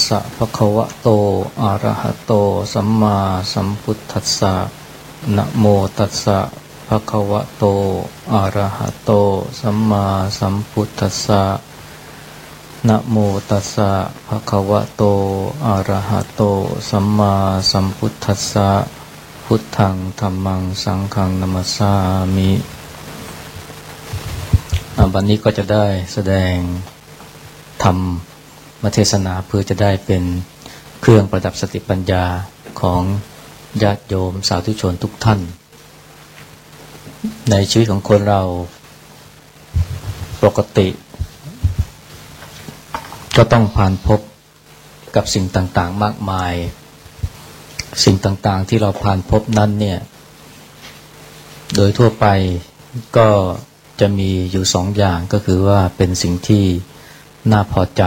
โมตัสะภะคะวะโต อะระหะโต สัมมาสัมพุทธัสสะ นะโมตัสสะภะคะวะโต อะระหะโต สัมมาสัมพุทธัสสะ นะโมตัสสะภะคะวะโต อะระหะโต สัมมาสัมพุทธัสสะ พุทธังธัมมัง สังฆังนัมสสามิวันนี้ก็จะได้แสดงธรรม มาเทศนาเพื่อจะได้เป็นเครื่องประดับสติปัญญาของญาติโยมสาธุชนทุกท่าน ในชีวิตของคนเราปกติ ก็ต้องผ่านพบกับสิ่งต่างๆมากมาย สิ่งต่างๆที่เราผ่านพบนั้นเนี่ย โดยทั่วไปก็จะมีอยู่สองอย่างก็คือว่าเป็นสิ่งที่น่าพอใจ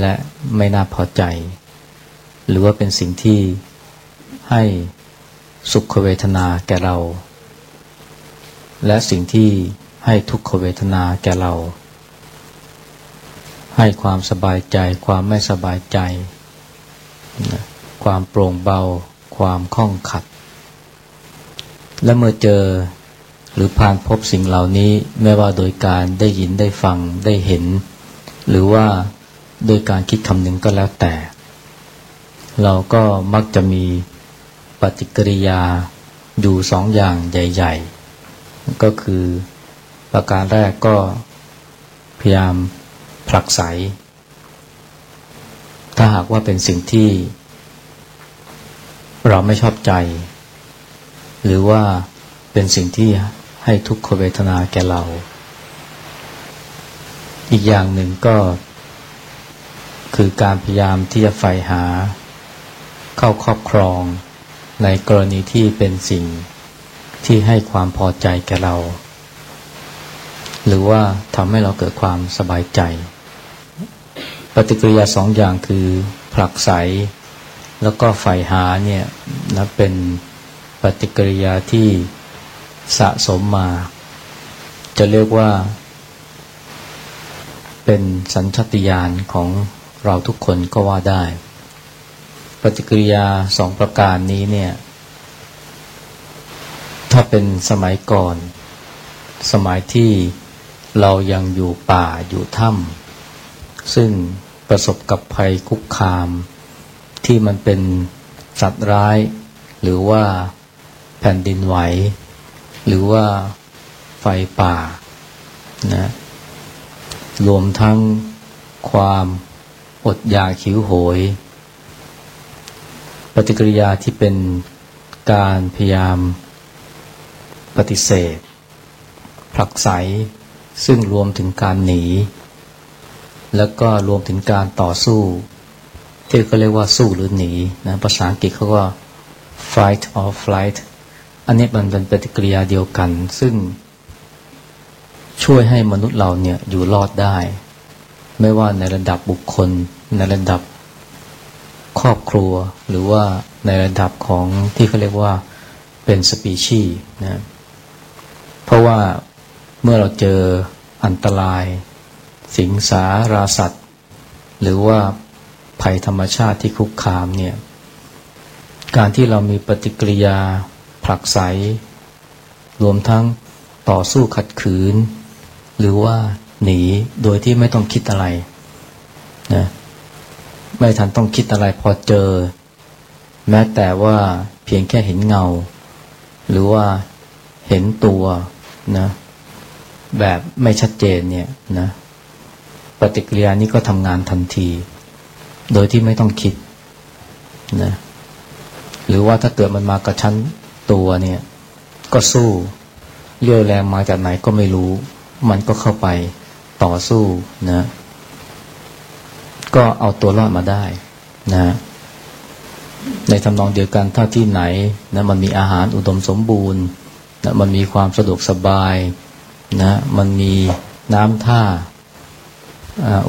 และไม่น่าพอใจ หรือว่าเป็นสิ่งที่ให้สุขเวทนาแก่เรา และสิ่งที่ให้ทุกขเวทนาแก่เรา ให้ความสบายใจ ความไม่สบายใจ ความโปร่งเบา ความคล่องขัด และเมื่อเจอหรือผ่านพบสิ่งเหล่านี้ไม่ว่าโดยการได้ยินได้ฟังได้เห็น หรือว่า โดยการคิดคำหนึ่งก็แล้วแต่ เราก็มักจะมีปฏิกิริยาอยู่สองอย่างใหญ่ ๆ ก็คือประการแรกก็พยายามผลักไส ถ้าหากว่าเป็นสิ่งที่ เราไม่ชอบใจ หรือว่าเป็นสิ่งที่ให้ทุกขเวทนาแก่เรา อีกอย่างหนึ่งก็ คือการพยายามที่จะใฝ่หา เข้าครอบครอง ในกรณีที่เป็นสิ่งที่ให้ความพอใจแก่เรา หรือว่าทำให้เราเกิดความสบายใจ ปฏิกิริยาสองอย่างคือผลักไสแล้วก็ใฝ่หาเนี่ยนะเป็นปฏิกิริยาที่สะสมมา จะเรียกว่า เป็นสัญชตาตญาณของ เราทุกคนก็ว่าได้ ปฏิกิริยาสองประการนี้เนี่ย ถ้าเป็นสมัยก่อน สมัยที่เรายังอยู่ป่าอยู่ถ้ำซึ่งประสบกับภัยคุกคาม ที่มันเป็นสัตว์ร้าย หรือว่าแผ่นดินไหว หรือว่าไฟป่านะรวมทั้งความ อดอยากหิวโหย ปฏิกิริยาที่เป็นการพยายามปฏิเสธ ผลักไส ซึ่งรวมถึงการหนี แล้วก็รวมถึงการต่อสู้ที่เขาเรียกว่าสู้หรือหนีนะภาษาอังกฤษเขาว่า fight or flight อันนี้มันเป็นปฏิกิริยาเดียวกัน ซึ่งช่วยให้มนุษย์เราเนี่ยอยู่รอดได้ ไม่ว่าในระดับบุคคล ในระดับครอบครัว หรือว่าในระดับของที่เขาเรียกว่าเป็นสปีชีนะเพราะว่าเมื่อเราเจออันตราย สิงสาราสัตว์ หรือว่าภัยธรรมชาติที่คุกคามเนี่ยการที่เรามีปฏิกิริยาผลักไสรวมทั้งต่อสู้ขัดขืน หรือว่า หนีโดยที่ไม่ต้องคิดอะไรนะไม่ทันต้องคิดอะไรพอเจอ แม้แต่ว่าเพียงแค่เห็นเงา หรือว่าเห็นตัวนะแบบไม่ชัดเจนเนี่ยนะปฏิกิริยานี้ก็ทำงานทันที โดยที่ไม่ต้องคิดนะหรือว่าถ้าเกิดมันมากระชั้นตัวเนี่ย ก็สู้เรี่ยวแรงมาจากไหนก็ไม่รู้ มันก็เข้าไป ต่อสู้นะ ก็เอาตัวรอดมาได้นะ ในทำนองเดียวกันถ้าที่ไหนนะมันมีอาหารอุดมสมบูรณ์นะมันมีความสะดวกสบายนะมันมีน้ำท่า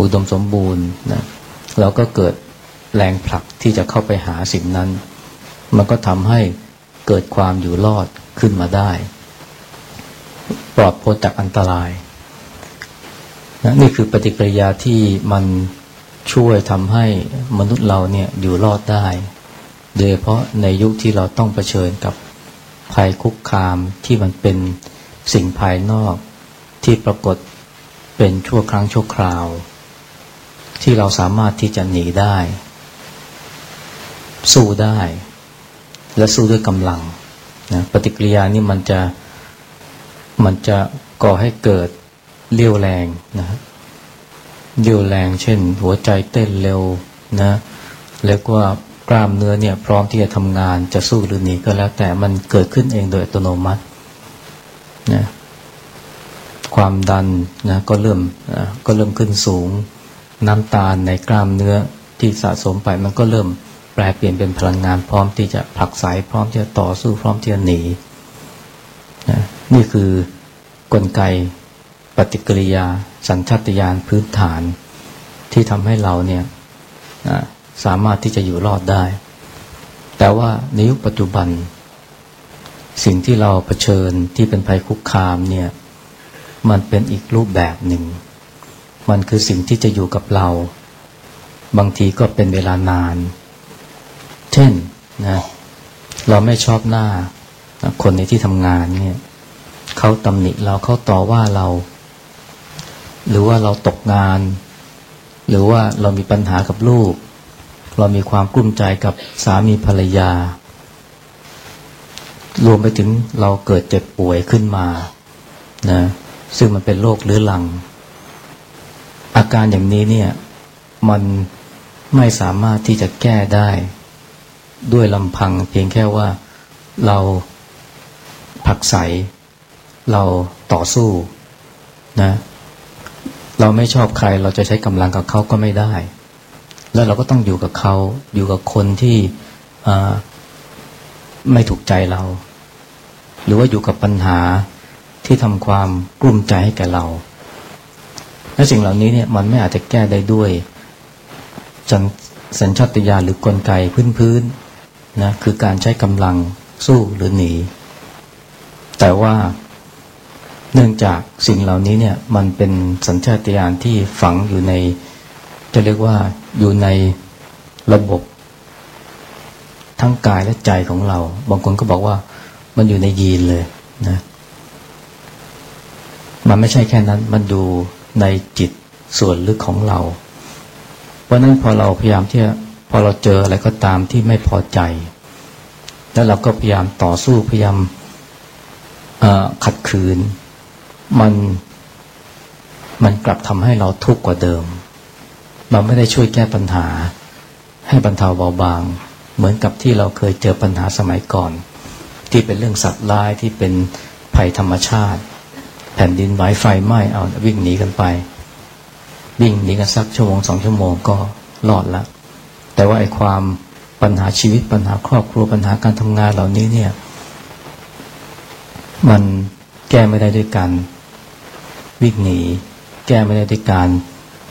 อุดมสมบูรณ์นะเราก็เกิดแรงผลักที่จะเข้าไปหาสิ่งนั้น มันก็ทำให้เกิดความอยู่รอดขึ้นมาได้ ปลอดพ้นจากอันตราย นะนี่คือปฏิกิริยาที่มันช่วยทำให้มนุษย์เราเนี่ยอยู่รอดได้ โดยเฉพาะในยุคที่เราต้องเผชิญกับภัยคุกคามที่มันเป็นสิ่งภายนอกที่ปรากฏเป็นชั่วครั้งชั่วคราว ที่เราสามารถที่จะหนีได้ สู้ได้ และสู้ด้วยกำลังนะปฏิกิริยานี่มันจะมันจะก่อให้เกิด เลี้ยวแรงนะครับเลี้ยวแรง เช่น หัวใจเต้นเร็วนะแล้วก็กล้ามเนื้อเนี่ย พร้อมที่จะทำงานจะสู้หรือหนีก็แล้ว แต่มันเกิดขึ้นเองโดยอัตโนมัตินะความดันนะก็เริ่มนะก็เริ่มขึ้นสูง น้ำตาลในกล้ามเนื้อที่สะสมไปมันก็เริ่มแปลเปลี่ยนเป็นพลังงานพร้อมที่จะผลักไสพร้อมที่จะต่อสู้พร้อมที่จะหนีนะนี่คือกลไก ปฏิกิริยา สัญชาตญาณพื้นฐาน ที่ทำให้เราเนี่ยสามารถที่จะอยู่รอดได้ แต่ว่าในยุคปัจจุบัน สิ่งที่เราเผชิญที่เป็นภัยคุกคามเนี่ยมันเป็นอีกรูปแบบหนึ่ง มันคือสิ่งที่จะอยู่กับเรา บางทีก็เป็นเวลานาน เช่นนะเราไม่ชอบหน้าคนในที่ทำงานเนี่ยเขาตำหนิเราเขาต่อว่าเรา หรือว่าเราตกงาน หรือว่าเรามีปัญหากับลูก เรามีความกลุ้มใจกับสามีภรรยา รวมไปถึงเราเกิดเจ็บป่วยขึ้นมานะซึ่งมันเป็นโรคเรื้อรัง อาการอย่างนี้เนี่ยมันไม่สามารถที่จะแก้ได้ ด้วยลำพังเพียงแค่ว่าเราผักใส เราต่อสู้นะ เราไม่ชอบใคร เราจะใช้กำลังกับเขาก็ไม่ได้ แล้วเราก็ต้องอยู่กับเขาอยู่กับคนที่ไม่ถูกใจเรา หรือว่าอยู่กับปัญหาที่ทำความกลุ้มใจให้แก่เรา และสิ่งเหล่านี้เนี่ยมันไม่อาจจะแก้ได้ด้วยสัญชาตญาณหรือกลไกพื้นๆนะคือการใช้กำลังสู้หรือหนี แต่ว่า เนื่องจากสิ่งเหล่านี้เนี่ยมันเป็นสัญชาตญาณที่ฝังอยู่ใน จะเรียกว่าอยู่ในระบบ ทั้งกายและใจของเรา บางคนก็บอกว่ามันอยู่ในยีนเลยนะมันไม่ใช่แค่นั้นมันดูในจิตส่วนลึกของเรา เพราะนั้นพอเราพยายามที่พอเราเจออะไรก็ตามที่ไม่พอใจ แล้วเราก็พยายามต่อสู้พยายามขัดขืน มันมันกลับทำให้เราทุกข์กว่าเดิม มันไม่ได้ช่วยแก้ปัญหา ให้บรรเทาเบาบาง เหมือนกับที่เราเคยเจอปัญหาสมัยก่อน ที่เป็นเรื่องสัตว์ร้ายที่เป็นภัยธรรมชาติ แผ่นดินไหวไฟไหม้เอาวิ่งหนีกันไป วิ่งหนีกันสักชั่วโมงสองชั่วโมงก็รอดละแต่ว่าไอ้ความปัญหาชีวิตปัญหาครอบครัวปัญหาการทำงานเหล่านี้เนี่ย มันแก้ไม่ได้ด้วยกัน วิ่งหนี แก้ไม่ได้ด้วยการ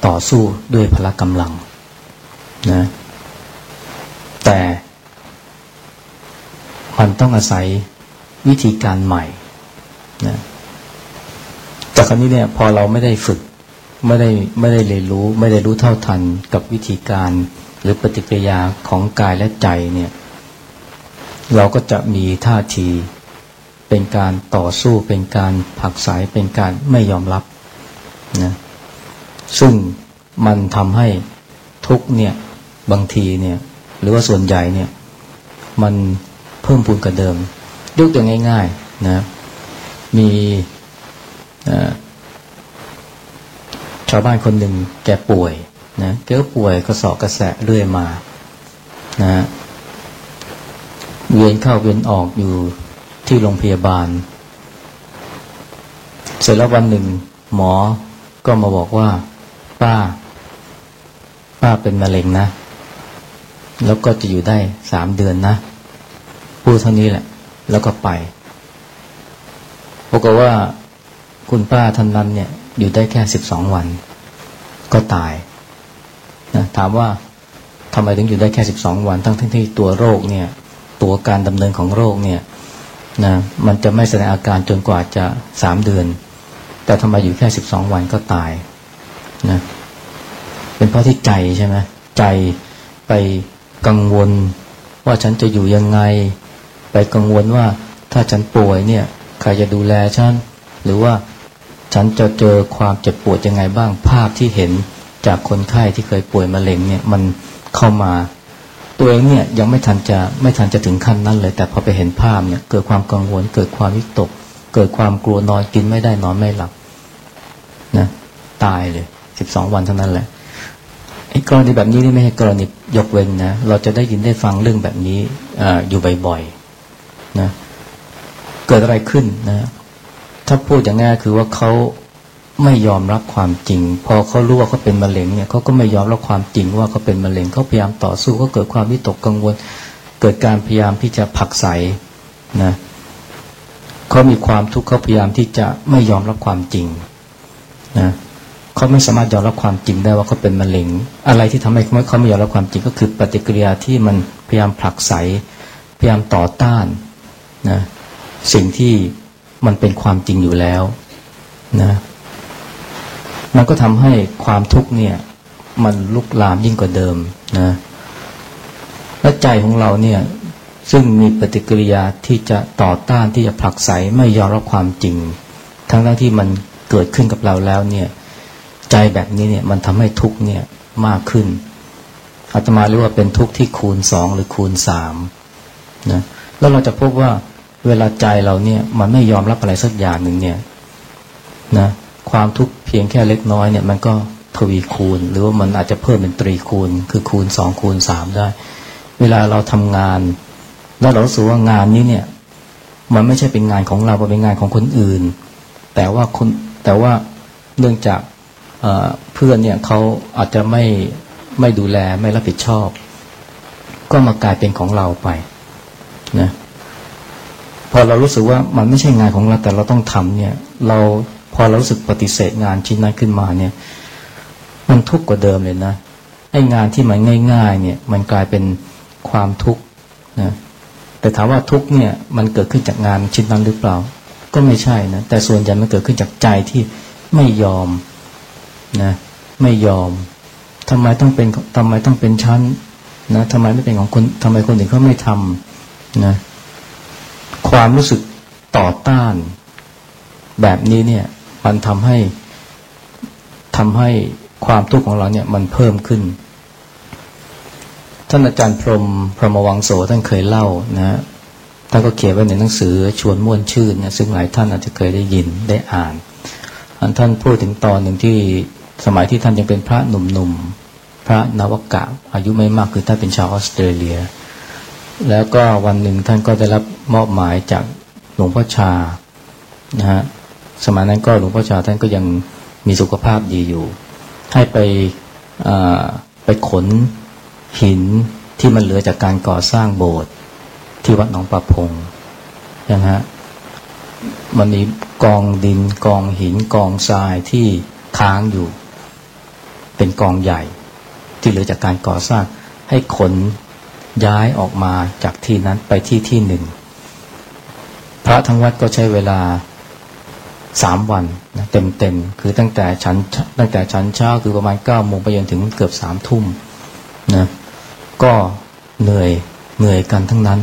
ต่อสู้ด้วยพละกำลังนะแต่มันต้องอาศัยวิธีการใหม่นะแต่ครั้นี้เนี่ยพอเราไม่ได้ฝึกไม่ได้ไม่ได้เรียนรู้ ไม่ได้รู้เท่าทันกับวิธีการหรือปฏิกิริยาของกายและใจเนี่ย เราก็จะมีท่าที เป็นการต่อสู้เป็นการผักสายเป็นการไม่ยอมรับนะซึ่งมันทำให้ทุกเนี่ยบางทีเนี่ยหรือว่าส่วนใหญ่เนี่ยมันเพิ่มพูนกว่าเดิม ยกตัวง่ายๆนะมีชาวบ้านคนหนึ่งแกป่วยนะแกก็ป่วยกระสอบกระแสะเรื่อยมานะเวียนเข้าเวียนออกอยู่ ที่โรงพยาบาล เสร็จแล้ววันหนึ่ง หมอก็มาบอกว่า ป้า ป้าเป็นมะเร็งนะ แล้วก็จะอยู่ได้สามเดือนนะพูดเท่านี้แหละ แล้วก็ไปบอกว่าคุณป้าท่านนั้นเนี่ย อยู่ได้แค่สิบสองวัน ก็ตายนะถามว่าทำไมถึงอยู่ได้แค่สิบสองวัน ทั้งที่ตัวโรคเนี่ย ตัวการดำเนินของโรคเนี่ย นะมันจะไม่แสดงอาการจนกว่าจะสามเดือน แต่ทำไมอยู่แค่สิบสองวันก็ตายนะเป็นเพราะที่ใจใช่ไหมใจไปกังวลว่าฉันจะอยู่ยังไง ไปกังวลว่าถ้าฉันป่วยเนี่ย ใครจะดูแลฉันหรือว่าฉันจะเจอความเจ็บปวดยังไงบ้างภาพที่เห็นจากคนไข้ที่เคยป่วยมะเร็งเนี่ย มันเข้ามา ตัวเองเนี่ยยังไม่ทันจะไม่ทันจะถึงขั้นนั้นเลย แต่พอไปเห็นภาพเนี่ยเกิดความกังวล เกิดความวิตก เกิดความกลัวนอนกินไม่ได้นอนไม่หลับนะตายเลยสิบสองวันเท่านั้นแหละไอ้กรณีแบบนี้นี่ไม่ใช่กรณียกเว้นนะเราจะได้ยินได้ฟังเรื่องแบบนี้ออยู่บ่อยๆนะเกิดอะไรขึ้นนะ ถ้าพูดอย่างง่ายคือว่าเขา ไม่ยอมรับความจริง พอเขารู้ว่าเขาเป็นมะเร็งเนี่ยเขาก็ไม่ยอมรับความจริงว่าเขาเป็นมะเร็งเขาพยายามต่อสู้เขาเกิดความวิตกกังวล เกิดการพยายามที่จะผักใสนะเขามีความทุกข์เขาพยายามที่จะไม่ยอมรับความจริงนะเขาไม่สามารถยอมรับความจริงได้ว่าเขาเป็นมะเร็ง อะไรที่ทำให้เขาไม่ยอมรับความจริงก็คือปฏิกิริยาที่มันพยายามผลักไสพยายามต่อต้านนะสิ่งที่มันเป็นความจริงอยู่แล้วนะ มันก็ทำให้ความทุกข์เนี่ย มันลุกลามยิ่งกว่าเดิมนะและใจของเราเนี่ย ซึ่งมีปฏิกิริยาที่จะต่อต้านที่จะผลักไสไม่ยอมรับความจริง ทั้งที่มันเกิดขึ้นกับเราแล้วเนี่ย ใจแบบนี้เนี่ยมันทำให้ทุกข์เนี่ยมากขึ้นอาตมาเรียกว่าเป็นทุกข์ที่คูณสองหรือคูณสามนะแล้วเราจะพบว่าเวลาใจเราเนี่ย มันไม่ยอมรับอะไรสักอย่างหนึ่งเนี่ย นะ ความทุกข์เพียงแค่เล็กน้อยเนี่ยมันก็ทวีคูณ หรือว่ามันอาจจะเพิ่มเป็นตรีคูณ คือคูณสองคูณสามได้ เวลาเราทำงาน แล้วเราสูว่างานนี้เนี่ย มันไม่ใช่เป็นงานของเราเป็นงานของคนอื่น แต่ว่าคนแต่ว่าเนื่องจากเพื่อนเนี่ยเขาอาจจะไม่ไม่ดูแลไม่รับผิดชอบ ก็มากลายเป็นของเราไปนะพอเรารู้สึกว่ามันไม่ใช่งานของเราแต่เราต้องทำเนี่ย เรา พอเรารู้สึกปฏิเสธงานชิ้นนั้นขึ้นมาเนี่ย มันทุกข์กว่าเดิมเลยนะไอ้งานที่มันง่าย ๆ เนี่ย มันกลายเป็นความทุกข์นะแต่ถามว่าทุกข์เนี่ย มันเกิดขึ้นจากงานชิ้นนั้นหรือเปล่า ก็ไม่ใช่นะแต่ส่วนใหญ่มันเกิดขึ้นจากใจที่ไม่ยอมนะไม่ยอมทำไมต้องเป็นทำไมต้องเป็นชั้นนะทำไมไม่เป็นของคนทำไมคนอื่นเขาไม่ทำนะความรู้สึกต่อต้าน แบบนี้เนี่ย มันทำให้ทำให้ความทุกข์ของเราเนี่ยมันเพิ่มขึ้น ท่านอาจารย์พรมพรหมวังโสท่านเคยเล่านะท่านก็เขียนไว้ในหนังสือชวนม่วนชื่นนี่ยซึ่งหลายท่านอาจจะเคยได้ยินได้อ่านอันท่านพูดถึงตอนหนึ่งที่สมัยที่ท่านยังเป็นพระหนุ่มๆพระนวกะ อายุไม่มากคือท่านเป็นชาวออสเตรเลีย แล้วก็วันหนึ่งท่านก็ได้รับมอบหมายจากหลวงพ่อชานะฮะ สมัยนั้นก็หลวงพ่อชาท่านก็ยังมีสุขภาพดีอยู่ ให้ไปไปขนหินที่มันเหลือจากการก่อสร้างโบสถ์ที่วัดหนองปะพงยังฮะมันมีกองดินกองหินกองทรายที่ค้างอยู่ เป็นกองใหญ่ ที่เหลือจากการก่อสร้าง ให้ขนย้ายออกมาจากที่นั้นไปที่ที่หนึ่ง พระทั้งวัดก็ใช้เวลา สามวันนะเต็มเต็มคือตั้งแต่ชั้นตั้งแต่ชั้นเช้าคือประมาณเก้าโมงไปจนถึงเกือบสามทุ่มนะก็เหนื่อยเหนื่อยกันทั้งนั้น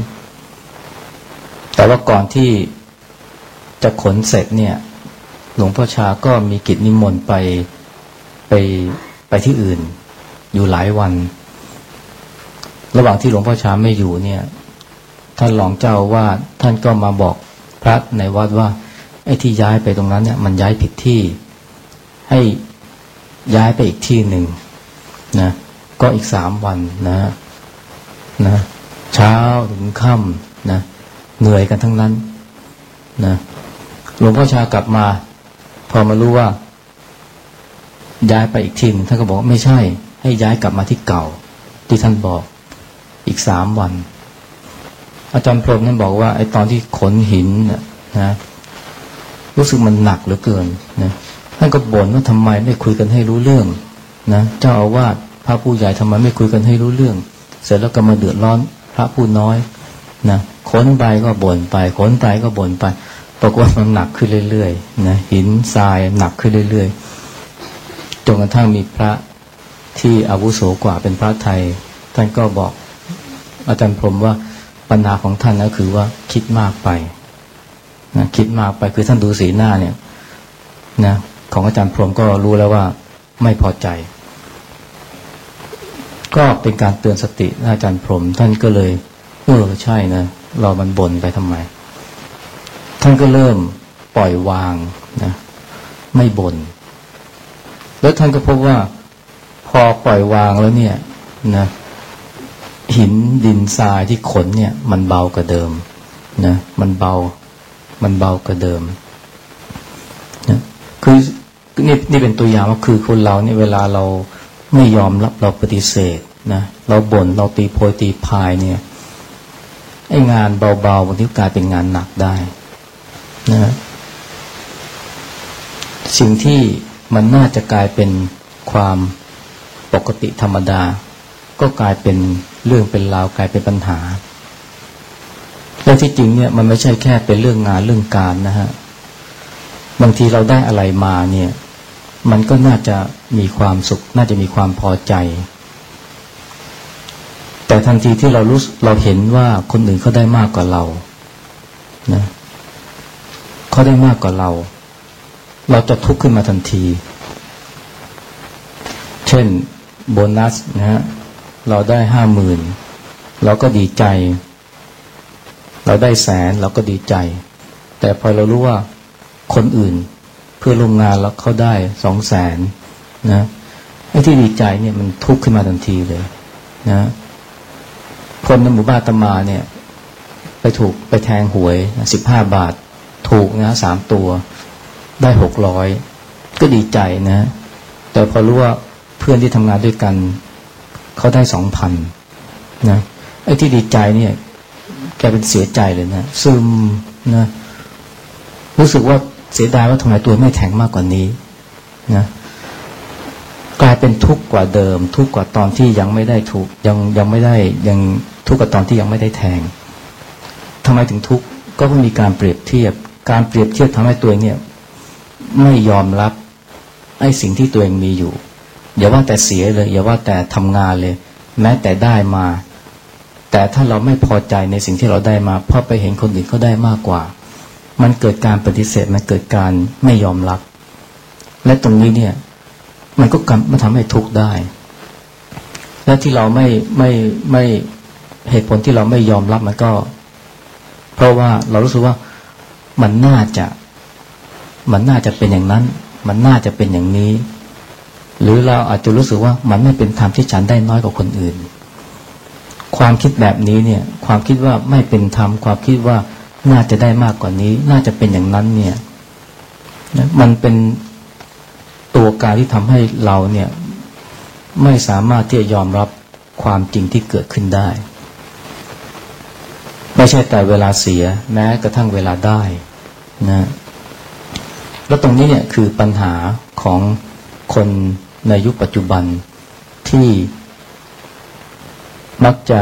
แต่ว่าก่อนที่จะขนเสร็จเนี่ย หลวงพ่อชาก็มีกิจนิมนต์ไปไปไปที่อื่น อยู่หลายวัน ระหว่างที่หลวงพ่อชาไม่อยู่เนี่ย ท่านหลองเจ้าว่าท่านก็มาบอกพระในวัดว่า ไอ้ที่ย้ายไปตรงนั้นเนี่ยมันย้ายผิดที่ ให้ย้ายไปอีกที่หนึ่งนะก็อีกสามวันนะนะเช้าถึงค่ำนะเหนื่อยกันทั้งนั้นนะหลวงพ่อชากลับมา พอมารู้ว่า ย้ายไปอีกที่นึงท่านก็บอกไม่ใช่ ให้ย้ายกลับมาที่เก่า ที่ท่านบอกอีกสามวัน อาจารย์พรมนั่นบอกว่าไอ้ตอนที่ขนหินนะ รู้สึกมันหนักเหลือเกินนะท่านก็บ่นว่าทำไมไม่คุยกันให้รู้เรื่องนะเจ้าอาวาสพระผู้ใหญ่ทำไมไม่คุยกันให้รู้เรื่อง เสร็จแล้วก็มาเดือดร้อนพระผู้น้อยนะขนไปก็บ่นไปขนไปก็บ่นไปปรากฏมันหนักขึ้นเรื่อยๆนะหินทรายหนักขึ้นเรื่อยๆจนกระทั่งมีพระที่อาวุโสกว่าเป็นพระไทย ท่านก็บอกอาจารย์พรมว่าปัญหาของท่านก็คือว่าคิดมากไป นะคิดมากไปคือท่านดูสีหน้าเนี่ยนะของอาจารย์พรมก็รู้แล้วว่าไม่พอใจ ก็เป็นการเตือนสติอาจารย์พรม ท่านก็เลยเออใช่นะเรามันบ่นไปทำไม ท่านก็เริ่มปล่อยวางนะไม่บน่นแล้วท่านก็พบว่าพอปล่อยวางแล้วเนี่ยนะหินดินทรายที่ขนเนี่ย มันเบากว่าเดิมนะมันเบา มันเบากว่าเดิมนะคือนี่นี่เป็นตัวอย่างว่าคือคนเราเนี่ยเวลาเราไม่ยอมรับเราปฏิเสธนะเราบน่นเราตีโพยตีพายเนี่ยไอ้งานเบาๆบางทีกลายเป็นงานหนักได้นะสิ่งที่มันน่าจะกลายเป็นความปกติธรรมดา ก็กลายเป็นเรื่องเป็นราวกลายเป็นปัญหา และที่จริงเนี่ยมันไม่ใช่แค่เป็นเรื่องงานเรื่องการนะฮะบางทีเราได้อะไรมาเนี่ย มันก็น่าจะมีความสุข น่าจะมีความพอใจ แต่ทันทีที่เรารู้เราเห็นว่าคนอื่นเขาได้มากกว่าเรานะเขาได้มากกว่าเรา เราจะทุกข์ขึ้นมาทันที เช่น โบนัสนะฮะเราได้ห้าหมื่นเราก็ดีใจ เราได้แสนเราก็ดีใจ แต่พอเรารู้ว่าคนอื่นเพื่อโรงงานแล้วเขาได้สองแสนนะไอ้ที่ดีใจเนี่ยมันทุกข์ขึ้นมาทันทีเลย นะคนในหมู่บ้านตมาเนี่ย ไปถูกไปแทงหวยสิบห้าบาท ถูกนะสามตัวได้หกร้อยก็ดีใจนะ แต่พอรู้ว่าเพื่อนที่ทำงานด้วยกัน เขาได้สองพันนะไอ้ที่ดีใจเนี่ย แกเป็นเสียใจเลยนะซึมนะรู้สึกว่าเสียดายว่าทำไมตัวไม่แข็งมากกว่านี้นะกลายเป็นทุกข์กว่าเดิม ทุกข์กว่าตอนที่ยังไม่ได้ถูกยังยังไม่ได้ยังทุกข์กว่าตอนที่ยังไม่ได้แทงทำไมถึงทุกข์ก็เพราะมีการเปรียบเทียบ การเปรียบเทียบทำให้ตัวเองเนี่ย ไม่ยอมรับไอ้สิ่งที่ตัวเองมีอยู่ อย่าว่าแต่เสียเลย อย่าว่าแต่ทำงานเลย แม้แต่ได้มา แต่ถ้าเราไม่พอใจในสิ่งที่เราได้มาเพราะไปเห็นคนอื่นเขาได้มากกว่า มันเกิดการปฏิเสธมันเกิดการไม่ยอมรับ และตรงนี้เนี่ย มันก็มันทำให้ทุกข์ได้ และที่เราไม่ไม่ไม่เหตุผลที่เราไม่ยอมรับมันก็ เพราะว่าเรารู้สึกว่ามันน่าจะ มันน่าจะเป็นอย่างนั้น มันน่าจะเป็นอย่างนี้ หรือเราอาจจะรู้สึกว่ามันไม่เป็นธรรมที่ฉันได้น้อยกว่าคนอื่น ความคิดแบบนี้เนี่ย ความคิดว่าไม่เป็นธรรม ความคิดว่าน่าจะได้มากกว่านี้ น่าจะเป็นอย่างนั้นเนี่ยมันเป็นตัวการที่ทำให้เราเนี่ย ไม่สามารถที่จะยอมรับความจริงที่เกิดขึ้นได้ ไม่ใช่แต่เวลาเสีย แม้กระทั่งเวลาได้นะแล้วตรงนี้เนี่ยคือปัญหาของคนในยุคปัจจุบันที่ มักจะ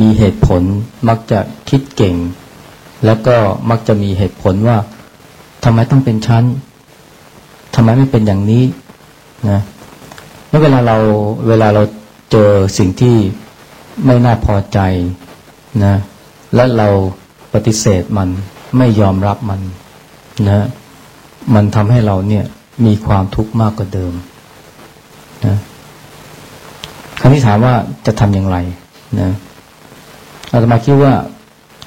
มีเหตุผล มักจะคิดเก่ง แล้วก็มักจะมีเหตุผลว่าทำไมต้องเป็นชั้นทำไมไม่เป็นอย่างนี้นะเมื่อเวลาเราเวลาเราเจอสิ่งที่ไม่น่าพอใจนะและเราปฏิเสธมันไม่ยอมรับมันนะมันทำให้เราเนี่ยมีความทุกข์มากกว่าเดิมนะ คำที่ถามว่าจะทำอย่างไรนะอาตมาคิดว่า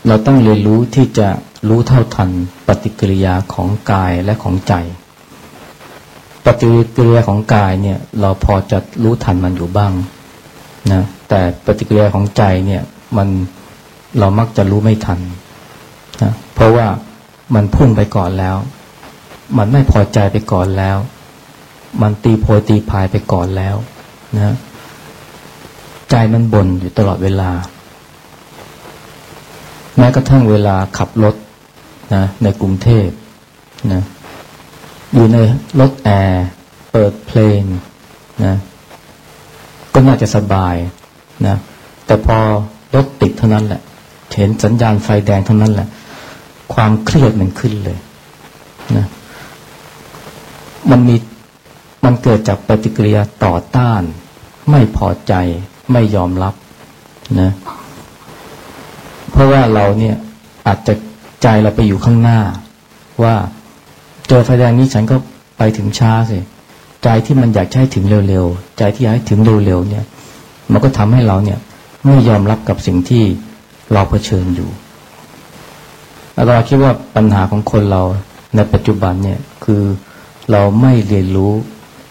เราต้องเรียนรู้ที่จะรู้เท่าทันปฏิกิริยาของกายและของใจ ปฏิกิริยาของกายเนี่ย เราพอจะรู้ทันมันอยู่บ้างนะแต่ปฏิกิริยาของใจเนี่ย มันเรามักจะรู้ไม่ทันนะเพราะว่ามันพุ่งไปก่อนแล้ว มันไม่พอใจไปก่อนแล้ว มันตีโพยตีพายไปก่อนแล้วนะ ใจมันบ่นอยู่ตลอดเวลา แม้กระทั่งเวลาขับรถนะในกรุงเทพนะอยู่ในรถแอร์เปิดเพลงนะก็น่าจะสบายนะแต่พอรถติดเท่านั้นแหละเห็นสัญญาณไฟแดงเท่านั้นแหละ ความเครียดมันขึ้นเลยนะมันมีมันเกิดจากปฏิกิริยาต่อต้าน ไม่พอใจ ไม่ยอมรับนะ เพราะว่าเราเนี่ย อาจจะใจเราไปอยู่ข้างหน้า ว่าเจอไฟแดงนี้ฉันก็ไปถึงช้าสิใจที่มันอยากให้ถึงเร็วๆใจที่อยากให้ถึงเร็วๆเนี่ย มันก็ทำให้เราเนี่ย ไม่ยอมรับกับสิ่งที่เราเผชิญอยู่เราคิดว่าปัญหาของคนเราในปัจจุบันเนี่ยคือเราไม่เรียนรู้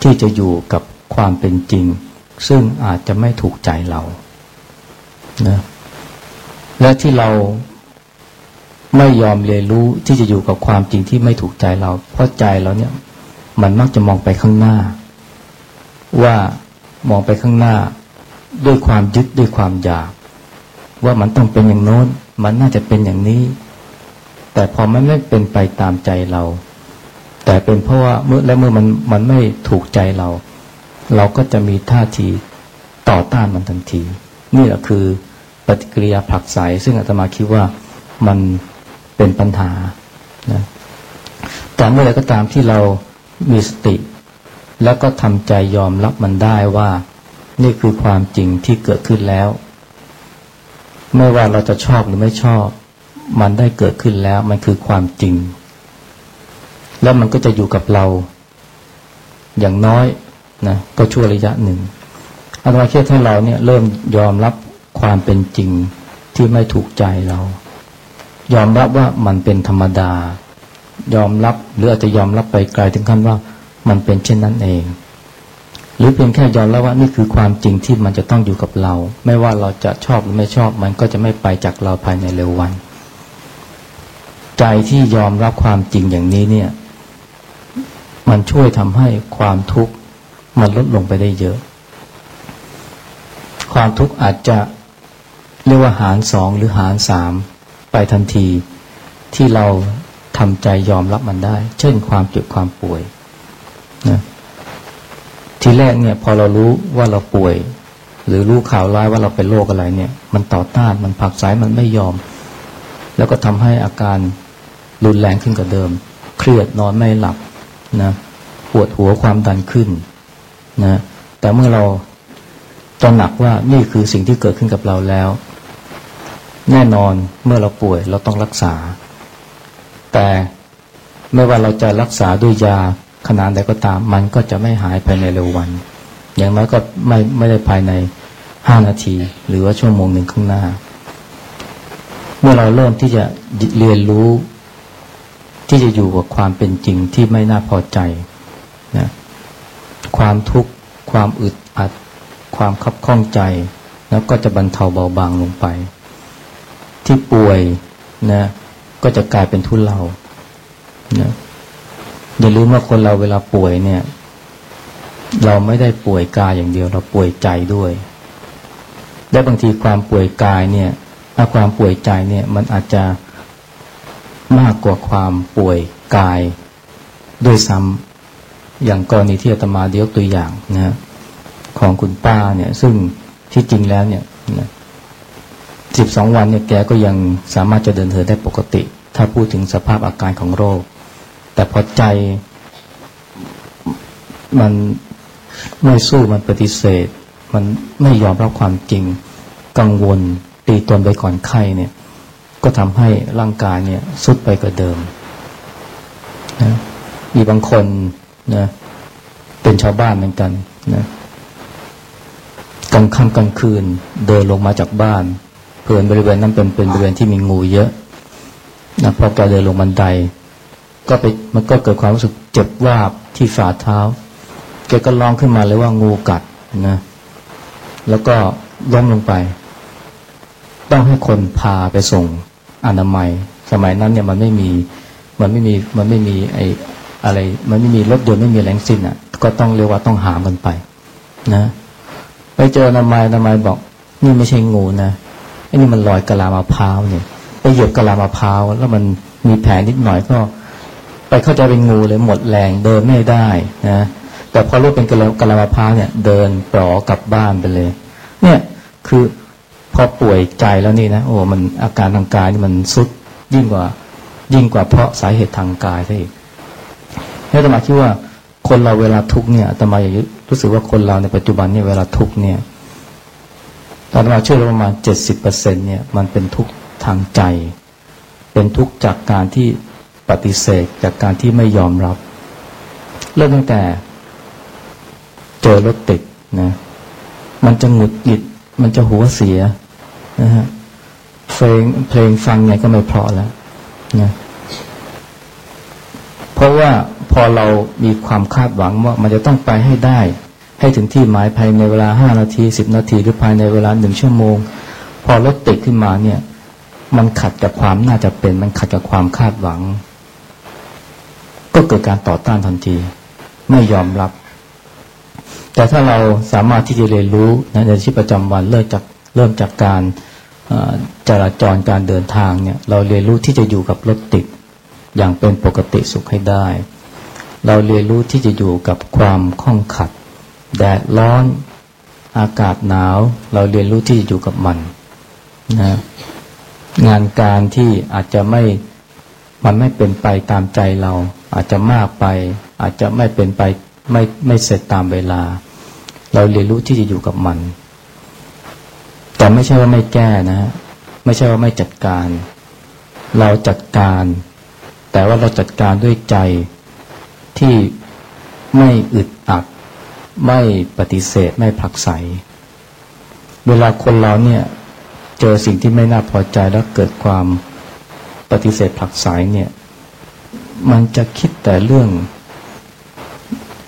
ที่จะอยู่กับความเป็นจริง ซึ่งอาจจะไม่ถูกใจเรานะและที่เราไม่ยอมเรียนรู้ที่จะอยู่กับความจริงที่ไม่ถูกใจเรา เพราะใจเราเนี่ย มันมักจะมองไปข้างหน้า ว่ามองไปข้างหน้า ด้วยความยึดด้วยความอยาก ว่ามันต้องเป็นอย่างโน้น มันน่าจะเป็นอย่างนี้ แต่พอมันไม่เป็นไปตามใจเรา แต่เป็นเพราะว่าเมื่อและเมื่อมันมันไม่ถูกใจเรา เราก็จะมีท่าทีต่อต้านมันทันที นี่แหละคือปฏิกิริยาผลักไสซึ่งอาตมาคิดว่ามันเป็นปัญหานะแต่เมื่อไรก็ตามที่เรามีสติ แล้วก็ทำใจยอมรับมันได้ว่า นี่คือความจริงที่เกิดขึ้นแล้ว ไม่ว่าเราจะชอบหรือไม่ชอบ มันได้เกิดขึ้นแล้ว มันคือความจริง แล้วมันก็จะอยู่กับเรา อย่างน้อย นะก็ชั่วระยะหนึ่งอาตมาคิดให้เราเนี่ยเริ่มยอมรับความเป็นจริงที่ไม่ถูกใจเรา ยอมรับว่ามันเป็นธรรมดา ยอมรับหรืออาจจะยอมรับไปไกลถึงขั้นว่ามันเป็นเช่นนั้นเอง หรือเพียงแค่ยอมรับว่านี่คือความจริงที่มันจะต้องอยู่กับเรา ไม่ว่าเราจะชอบหรือไม่ชอบ มันก็จะไม่ไปจากเราภายในเร็ววัน ใจที่ยอมรับความจริงอย่างนี้เนี่ย มันช่วยทำให้ความทุกข์ มันลดลงไปได้เยอะ ความทุกข์อาจจะเรียกว่าหารสองหรือหารสามไปทันทีที่เราทำใจยอมรับมันได้ เช่นความเจ็บความป่วยนะทีแรกเนี่ยพอเรารู้ว่าเราป่วย หรือรู้ข่าวร้ายว่าเราเป็นโรคอะไรเนี่ย มันต่อต้านมันผักสายมันไม่ยอม แล้วก็ทำให้อาการรุนแรงขึ้นกว่าเดิม เครียดนอนไม่หลับนะปวดหัวความดันขึ้น นะแต่เมื่อเราตระหนักว่านี่คือสิ่งที่เกิดขึ้นกับเราแล้ว แน่นอนเมื่อเราป่วยเราต้องรักษา แต่ไม่ว่าเราจะรักษาด้วยยาขนาดใดก็ตาม มันก็จะไม่หายภายในเร็ววัน อย่างน้อยก็ไม่ไม่ได้ภายในห้านาที หรือว่าชั่วโมงหนึ่งข้างหน้า เมื่อเราเริ่มที่จะเรียนรู้ที่จะอยู่กับความเป็นจริงที่ไม่น่าพอใจนะ ความทุกข์ ความอึดอัด ความคับข้องใจ แล้วก็จะบรรเทาเบาบางลงไป ที่ป่วยนะก็จะกลายเป็นทุเรานะอย่าลืมว่าคนเราเวลาป่วยเนี่ย เราไม่ได้ป่วยกายอย่างเดียว เราป่วยใจด้วย และบางทีความป่วยกายเนี่ยถ้าความป่วยใจเนี่ย มันอาจจะมากกว่าความป่วยกายด้วยซ้ำ อย่างกรณีที่อาตมาเดียกตัวอย่างนะของคุณป้าเนี่ย ซึ่งที่จริงแล้วเนี่ยสิบสองวันเนี่ยแกก็ยังสามารถจะเดินเถินได้ปกติ ถ้าพูดถึงสภาพอาการของโรค แต่พอใจมันไม่สู้มันปฏิเสธ มันไม่ยอมรับความจริง กังวล ตีตนไปก่อนไข้เนี่ย ก็ทำให้ร่างกายเนี่ยสุดไปกว่าเดิมนะมีบางคน นะเป็นชาวบ้านเหมือนกันนะกลางค่ำกลางคืน เดินลงมาจากบ้าน เพื่อนบริเวณนั้นเป็นเป็นบริเวณที่มีงูเยอะนะพอแกเดินลงบันได ก็ไปมันก็เกิดความรู้สึกเจ็บวาบที่ฝ่าเท้า แกก็ร้องขึ้นมาเลยว่างูกัดนะแล้วก็ล้มลงไป ต้องให้คนพาไปส่งอนามัย สมัยนั้นเนี่ยมันไม่มี มันไม่มี มันไม่มีไอ อะไร มันไม่มีรถยนต์ไม่มีแรงสิ้นอะ ก็ต้องเรียกว่าต้องหามกันไป นะ ไปเจอนามัยนามัยบอก นี่ไม่ใช่งูนะไอ้นี่มันลอยกะลามะพร้าวเนี่ยไปเหยียบกะลามะพร้าวแล้วมันมีแผลนิดหน่อยก็ ไปเข้าใจเป็นงูเลยหมดแรงเดินไม่ได้นะแต่พอรู้เป็นกะลากะลามะพร้าวเนี่ย เดินปลอกลับบ้านไปเลย เนี่ยคือพอป่วยใจแล้วนี่นะโอ้มันอาการทางกายนี่มันสุดยิ่งกว่ายิ่งกว่าเพราะสาเหตุทางกายซะอีก ให้ตมาคิดว่าคนเราเวลาทุกเนี่ยตมาอยากรู้สึกว่าคนเราในปัจจุบันเนี่ยเวลาทุกเนี่ยอาตมาเชื่อว่าประมาณเจ็ดสิบเปอร์เซ็นเนี่ยมันเป็นทุกทางใจ เป็นทุกจากการที่ปฏิเสธจากการที่ไม่ยอมรับ เริ่มตั้งแต่เจอรถติดนะมันจะหงุดหงิด มันจะหัวเสียนะฮะเพลงเพลงฟังไงก็ไม่เพราะแล้วนะเพราะว่า อเรามีความคาดหวังว่ามันจะต้องไปให้ได้ ให้ถึงที่หมายภายในเวลาห้านาทีสิบนาทีหรือภายในเวลาหนึ่งชั่วโมง พอรถติดขึ้นมาเนี่ย มันขัดกับความน่าจะเป็น มันขัดกับความคาดหวัง ก็เกิดการต่อต้านทันที ไม่ยอมรับ แต่ถ้าเราสามารถที่จะเรียนรู้ในชีวิตประจำวันเริ่มจากเริ่มจากการจราจรการเดินทางเนี่ย เราเรียนรู้ที่จะอยู่กับรถติดอย่างเป็นปกติสุขให้ได้ เราเรียนรู้ที่จะอยู่กับความข้องขัด แดดร้อน อากาศหนาว เราเรียนรู้ที่จะอยู่กับมันนะงานการที่อาจจะไม่มันไม่เป็นไปตามใจเรา อาจจะมากไป อาจจะไม่เป็นไปไม่ไม่เสร็จตามเวลา เราเรียนรู้ที่จะอยู่กับมัน แต่ไม่ใช่ว่าไม่แก้นะฮะไม่ใช่ว่าไม่จัดการ เราจัดการ แต่ว่าเราจัดการด้วยใจ ที่ไม่อึดอัด ไม่ปฏิเสธไม่ผลักไส เวลาคนเราเนี่ย เจอสิ่งที่ไม่น่าพอใจแล้วเกิดความปฏิเสธผลักไสเนี่ย มันจะคิดแต่เรื่อง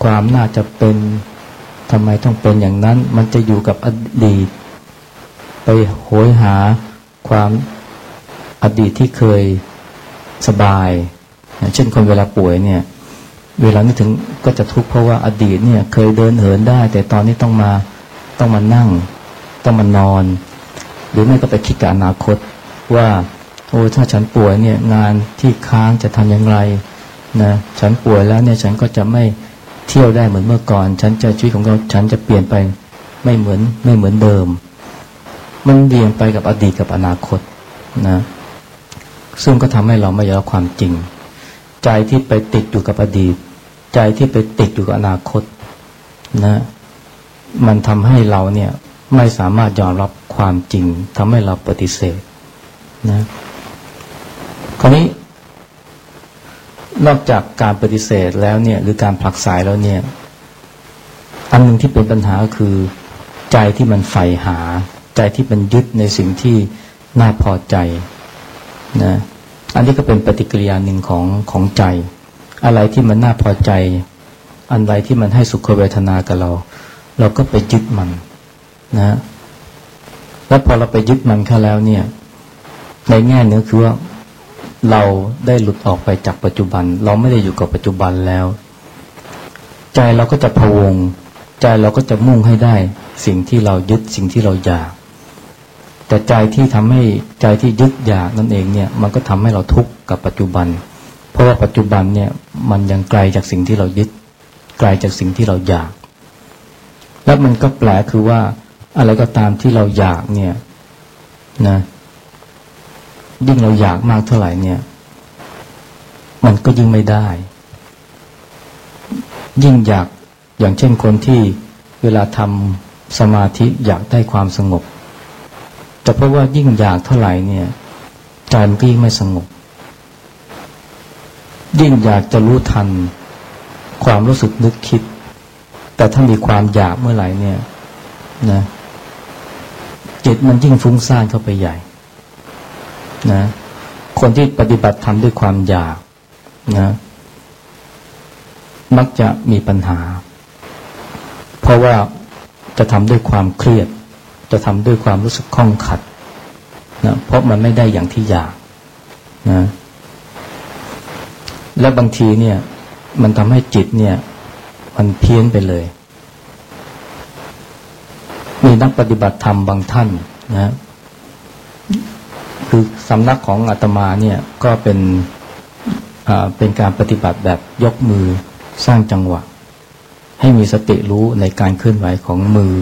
ความน่าจะเป็นทำไมต้องเป็นอย่างนั้น มันจะอยู่กับอดีต ไปโหยหาความอดีตที่เคยสบาย เช่นคนเวลาป่วยเนี่ย เวลานึกถึงก็จะทุกข์เพราะว่าอดีตเนี่ยเคยเดินเหินได้ แต่ตอนนี้ต้องมาต้องมานั่ง ต้องมานอน หรือไม่ก็ไปคิดกับอนาคตว่าโอ้ถ้าฉันป่วยเนี่ยงานที่ค้างจะทำอย่างไรนะฉันป่วยแล้วเนี่ยฉันก็จะไม่เที่ยวได้เหมือนเมื่อก่อน ฉันจะชีวิตของเราฉันจะเปลี่ยนไปไม่เหมือนไม่เหมือนเดิม มันเบี่ยงไปกับอดีตกับอนาคตนะซึ่งก็ทำให้เราไม่ยอมความจริง ใจที่ไปติดอยู่กับอดีต ใจที่ไปติดอยู่กับอนาคตนะ มันทำให้เราเนี่ยไม่สามารถยอมรับความจริงทำให้เราปฏิเสธนะ คราวนี้ นอกจากการปฏิเสธแล้วเนี่ย หรือการผลักสายแล้วเนี่ย อันหนึ่งที่เป็นปัญหาก็คือ ใจที่มันใฝ่หา ใจที่มันยึดในสิ่งที่น่าพอใจนะ อันนี้ก็เป็นปฏิกิริยาหนึ่งของของใจ อะไรที่มันน่าพอใจ อันใดที่มันให้สุขเวทนากับเรา เราก็ไปยึดมันนะ แล้วพอเราไปยึดมันเข้าแล้วเนี่ย ในแง่เนื้อคือว่าเราได้หลุดออกไปจากปัจจุบัน เราไม่ได้อยู่กับปัจจุบันแล้ว ใจเราก็จะพวง ใจเราก็จะมุ่งให้ได้ สิ่งที่เรายึดสิ่งที่เราอยาก แต่ใจที่ทำให้ใจที่ยึดอยากนั่นเองเนี่ย มันก็ทำให้เราทุกข์กับปัจจุบัน เพราะว่าปัจจุบันเนี่ย มันยังไกลจากสิ่งที่เรายึด ไกลจากสิ่งที่เราอยาก แล้วมันก็แปลคือว่า อะไรก็ตามที่เราอยากเนี่ยนะยิ่งเราอยากมากเท่าไหร่เนี่ย มันก็ยิ่งไม่ได้ ยิ่งอยากอย่างเช่นคนที่เวลาทำสมาธิอยากได้ความสงบ แต่เพราะว่ายิ่งอยากเท่าไหร่เนี่ยใจมันก็ยิ่งไม่สงบ ยิ่งอยากจะรู้ทัน ความรู้สึกนึกคิด แต่ถ้ามีความอยากเมื่อไหร่เนี่ยนะจิตมันยิ่งฟุ้งซ่านเข้าไปใหญ่นะคนที่ปฏิบัติทำด้วยความอยากนะมักจะมีปัญหา เพราะว่าจะทำด้วยความเครียด จะทำด้วยความรู้สึกข้องขัดนะเพราะมันไม่ได้อย่างที่อยากนะ และบางทีเนี่ย มันทำให้จิตเนี่ย มันเพี้ยนไปเลย มีนักปฏิบัติธรรมบางท่านนะคือสำนักของอาตมาเนี่ยก็เป็นเป็นการปฏิบัติแบบยกมือสร้างจังหวะ ให้มีสติรู้ในการเคลื่อนไหวของมือ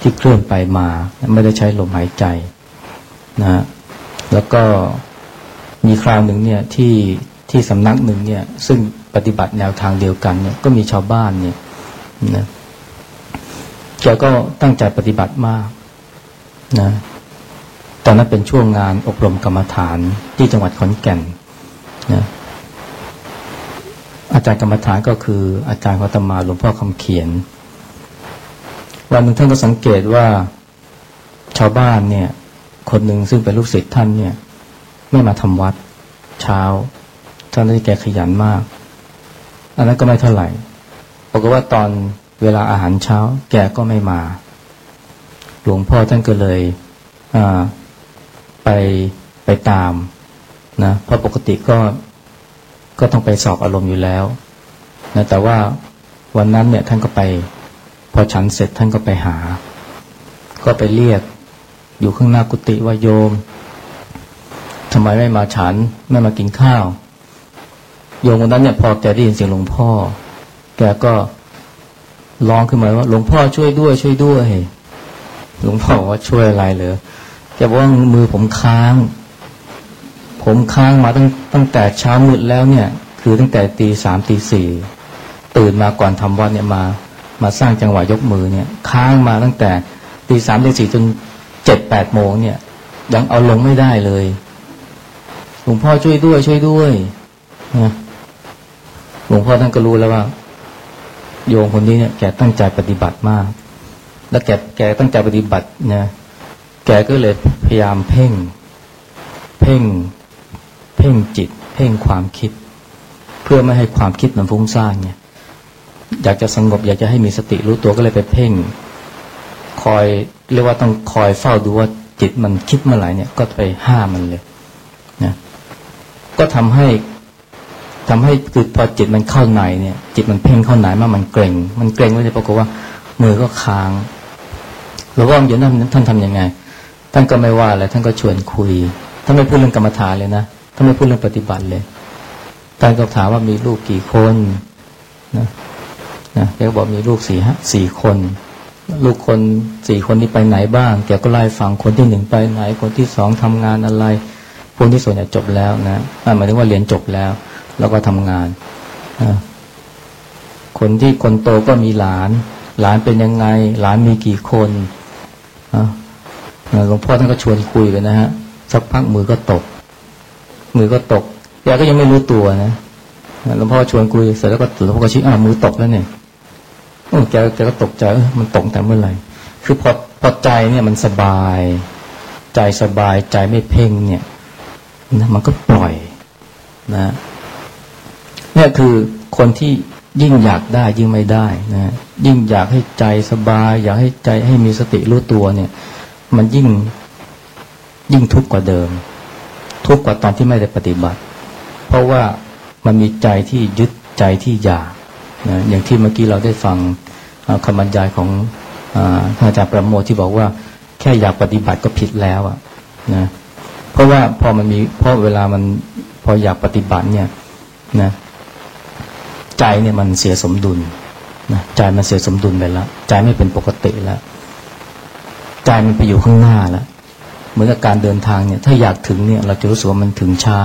ที่เคลื่อนไปมา ไม่ได้ใช้ลมหายใจนะแล้วก็มีคราวหนึ่งเนี่ยที่ ที่สำนักหนึ่งเนี่ย ซึ่งปฏิบัติแนวทางเดียวกันเนี่ยก็มีชาวบ้านเนี่ยนะแกก็ตั้งใจปฏิบัติมากนะตอนนั้นเป็นช่วงงานอบรมกรรมฐานที่จังหวัดขอนแก่นนะอาจารย์กรรมฐานก็คือ อาจารย์วัตมาหลวงพ่อคำเขียน วันหนึ่งท่านก็สังเกตว่าชาวบ้านเนี่ย คนหนึ่งซึ่งเป็นลูกศิษย์ท่านเนี่ย ไม่มาทำวัดเช้า ท่านนี้แกขยันมาก อันนั้นก็ไม่เท่าไหร่บอกว่าตอนเวลาอาหารเช้า แกก็ไม่มา หลวงพ่อท่านก็เลยไปไปตามนะเพราะปกติก็ก็ต้องไปสอบอารมณ์อยู่แล้วนะแต่ว่าวันนั้นเนี่ยท่านก็ไป พอฉันเสร็จท่านก็ไปหา ก็ไปเรียก อยู่ข้างหน้ากุฏิว่าโยมทำไมไม่มาฉัน ไม่มากินข้าว โยมคนนั้นเนี่ยพอแกได้ยินเสียงหลวงพ่อ แกก็ร้องขึ้นมาว่าหลวงพ่อช่วยด้วย ช่วยด้วย หลวงพ่อว่าช่วยอะไรเหรอแกบอกว่ามือผมค้าง ผมค้างมาตั้งตั้งแต่เช้ามืดแล้วเนี่ย คือตั้งแต่ตีสามตีสี่ตื่นมาก่อนทำวัดเนี่ยมา มาสร้างจังหวะยกมือเนี่ย ค้างมาตั้งแต่ตีสามตีสี่จนเจ็ดแปดโมงเนี่ย ยังเอาลงไม่ได้เลยหลวงพ่อช่วยด้วย ช่วยด้วยนะ หลวงพ่อท่านก็รู้แล้วว่า โยมคนนี้เนี่ยแกตั้งใจปฏิบัติมาก แล้วแกแกตั้งใจปฏิบัตินะแกก็เลยพยายามเพ่ง เพ่ง เพ่งจิต เพ่งความคิด เพื่อไม่ให้ความคิดมันฟุ้งซ่านเนี่ยอยากจะสงบอยากจะให้มีสติรู้ตัวก็เลยไปเพ่ง คอยเรียกว่าต้องคอยเฝ้าดูว่าจิตมันคิดเมื่อไหร่เนี่ย ก็ไปห้ามมันเลยนะก็ทำให้ ทำให้คือพอจิตมันเข้าในเนี่ย จิตมันเพ่งเข้าในมามันเกร็งมันเกร็งก็จะปรากฏว่ามือก็ค้างแล้วก็เดี๋ยวนั้นท่านทํำยังไง ท่านก็ไม่ว่าอะไรท่านก็ชวนคุยท่านไม่พูดเรื่องกรรมฐานเลยนะท่านไม่พูดเรื่องปฏิบัติเลยท่านก็ถามว่ามีลูกกี่คนนะนะแกก็บอกมีลูกสี่ฮะสี่คน ลูกคนสี่คนนี้ไปไหนบ้าง แกก็ไล่ฟังคนที่หนึ่งไปไหน คนที่สองทำงานอะไรพวกที่ส่วนใหญ่จบแล้วนะหมายถึงว่าเรียนจบแล้ว แล้วก็ทำงาน คนที่คนโตก็มีหลาน หลานเป็นยังไง หลานมีกี่คนหลวงพ่อท่านก็ชวนคุยกันนะฮะ สักพักมือก็ตก มือก็ตกแกก็ยังไม่รู้ตัวนะหลวงพ่อชวนคุยเสร็จแล้วก็หลวงพ่อก็ชี้อ้ามือตกแล้วเนี่ยโอ้แกแกก็ตกใจมันตกแต่เมื่อไหร่คือพอพอใจเนี่ยมันสบาย ใจสบายใจไม่เพ่งเนี่ยนะมันก็ปล่อยนะ เนี่ยคือคนที่ยิ่งอยากได้ยิ่งไม่ได้นะยิ่งอยากให้ใจสบาย อยากให้ใจให้มีสติรู้ตัวเนี่ย มันยิ่งยิ่งทุกข์กว่าเดิม ทุกข์กว่าตอนที่ไม่ได้ปฏิบัติ เพราะว่ามันมีใจที่ยึดใจที่อยากนะอย่างที่เมื่อกี้เราได้ฟังคำบรรยายของอาจารย์ประโมทที่บอกว่า แค่อยากปฏิบัติก็ผิดแล้วอะนะเพราะว่าพอมันมีเพราะเวลามันพออยากปฏิบัติเนี่ยนะ ใจเนี่ยมันเสียสมดุลนะใจมันเสียสมดุลไปแล้วใจไม่เป็นปกติแล้วใจมันไปอยู่ข้างหน้าแล้วเหมือนกับการเดินทางเนี่ย ถ้าอยากถึงเนี่ย เราจะรู้สึกว่ามันถึงช้า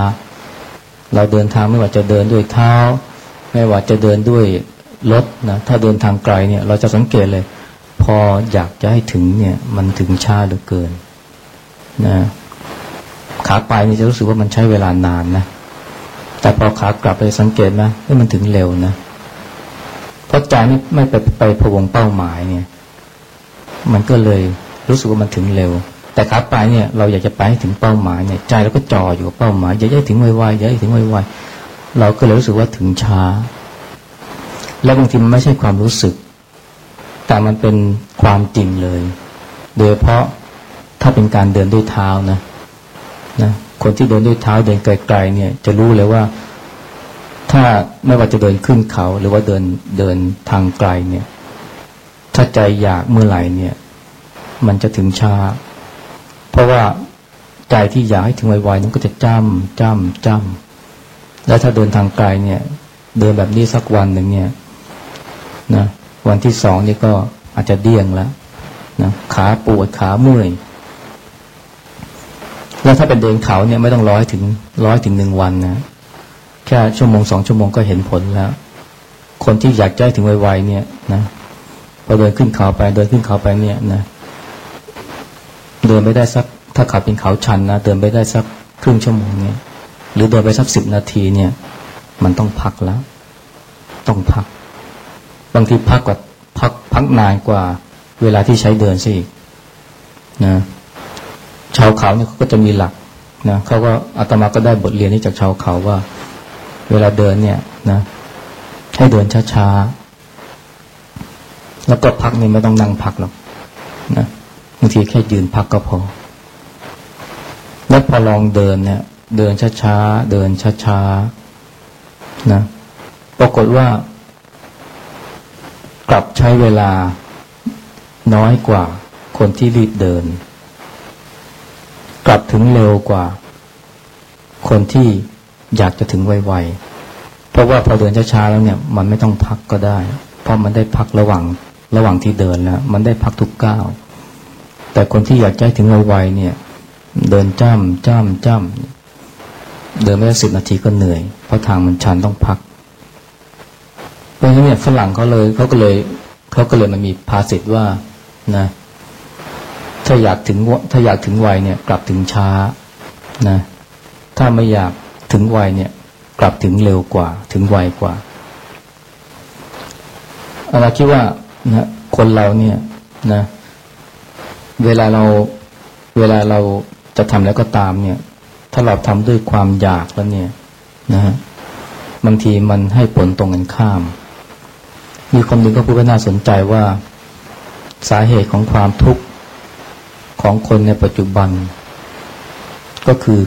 เราเดินทางไม่ว่าจะเดินด้วยเท้า ไม่ว่าจะเดินด้วยรถนะถ้าเดินทางไกลเนี่ย เราจะสังเกตเลย พออยากจะให้ถึงเนี่ย มันถึงช้าเหลือเกินนะขาไปนี่จะรู้สึกว่ามันใช้เวลานานนะ แต่พอขากลับไปสังเกตไหมว่ามันถึงเร็วนะเพราะใจไม่ไม่ไปไปพวงเป้าหมายเนี่ย มันก็เลยรู้สึกว่ามันถึงเร็ว แต่ขาไปเนี่ย เราอยากจะไปให้ถึงเป้าหมายเนี่ย ใจเราก็จ่ออยู่กับเป้าหมายอยากให้ถึงไวๆอยากให้ถึงไวๆเราก็เลยรู้สึกว่าถึงช้า แล้วบางทีมันไม่ใช่ความรู้สึก แต่มันเป็นความจริงเลย โดยเพราะถ้าเป็นการเดินด้วยเท้านะนะ คนที่เดินด้วยเท้าเดินไกลๆเนี่ย จะรู้เลยว่า ถ้าไม่ว่าจะเดินขึ้นเขาหรือว่าเดินเดินทางไกลเนี่ย ถ้าใจอยากเมื่อไหร่เนี่ย มันจะถึงช้า เพราะว่าใจที่อยากให้ถึงไวๆนั้นก็จะจ้ำจ้ำจ้ำแล้วถ้าเดินทางไกลเนี่ย เดินแบบนี้สักวันหนึ่งเนี่ยนะวันที่สองนี่ก็อาจจะเดี่ยงแล้วนะขาปวดขาเมื่อย แล้วถ้าเป็นเดินเขาเนี่ยไม่ต้องร้อยถึงร้อยถึงหนึ่งวันนะแค่ชั่วโมงสองชั่วโมงก็เห็นผลแล้ว คนที่อยากใจถึงไวๆเนี่ยนะพอเดินขึ้นเขาไปเดินขึ้นเขาไปเนี่ยนะเดินไปได้สัก ถ้าขับเป็นเขาชันนะเดินไปได้สักครึ่งชั่วโมงเนี่ย หรือเดินไปสักสิบนาทีเนี่ย มันต้องพักแล้ว ต้องพัก บางทีพักกว่าพักพักนานกว่า เวลาที่ใช้เดินสินะ ชาวเขาเนี่ยเขาก็จะมีหลักนะเขาก็อาตมาก็ได้บทเรียนนี้จากชาวเขาว่า เวลาเดินเนี่ยนะ ให้เดินช้าๆแล้วก็พักนี่ไม่ต้องนั่งพักหรอกนะบางทีแค่ยืนพักก็พอ แล้วพอลองเดินเนี่ย เดินช้าๆเดินช้าๆนะ ปรากฏว่ากลับใช้เวลาน้อยกว่าคนที่รีบเดิน กลับถึงเร็วกว่า คนที่อยากจะถึงไวๆ เพราะว่าพอเดินช้าๆแล้วเนี่ย มันไม่ต้องพักก็ได้ เพราะมันได้พักระหว่างระหว่างที่เดินแล้วมันได้พักทุกก้าวแต่คนที่อยากจะถึงไวๆเนี่ย เดินจ้ำจ้ำจ้ำเดินไม่ได้สิบนาทีก็เหนื่อย เพราะทางมันชันต้องพักเพราะฉะนั้นเนี่ยฝรั่งเขาเลยเขาก็เลยเขาก็เลยมันมีภาษิตว่านะ ถ้าอยากถึงถ้าอยากถึงไวเนี่ย กลับถึงช้านะถ้าไม่อยากถึงไวเนี่ย กลับถึงเร็วกว่า ถึงไวกว่าเราคิดว่านะคนเราเนี่ยนะ เวลาเราเวลาเราจะทำแล้วก็ตามเนี่ย ถ้าเราทำด้วยความอยากแล้วเนี่ยนะฮะบางทีมันให้ผลตรงกันข้าม มีคนหนึ่งก็พูดว่าน่าสนใจว่า สาเหตุของความทุกข์ ของคนในปัจจุบัน ก็คือ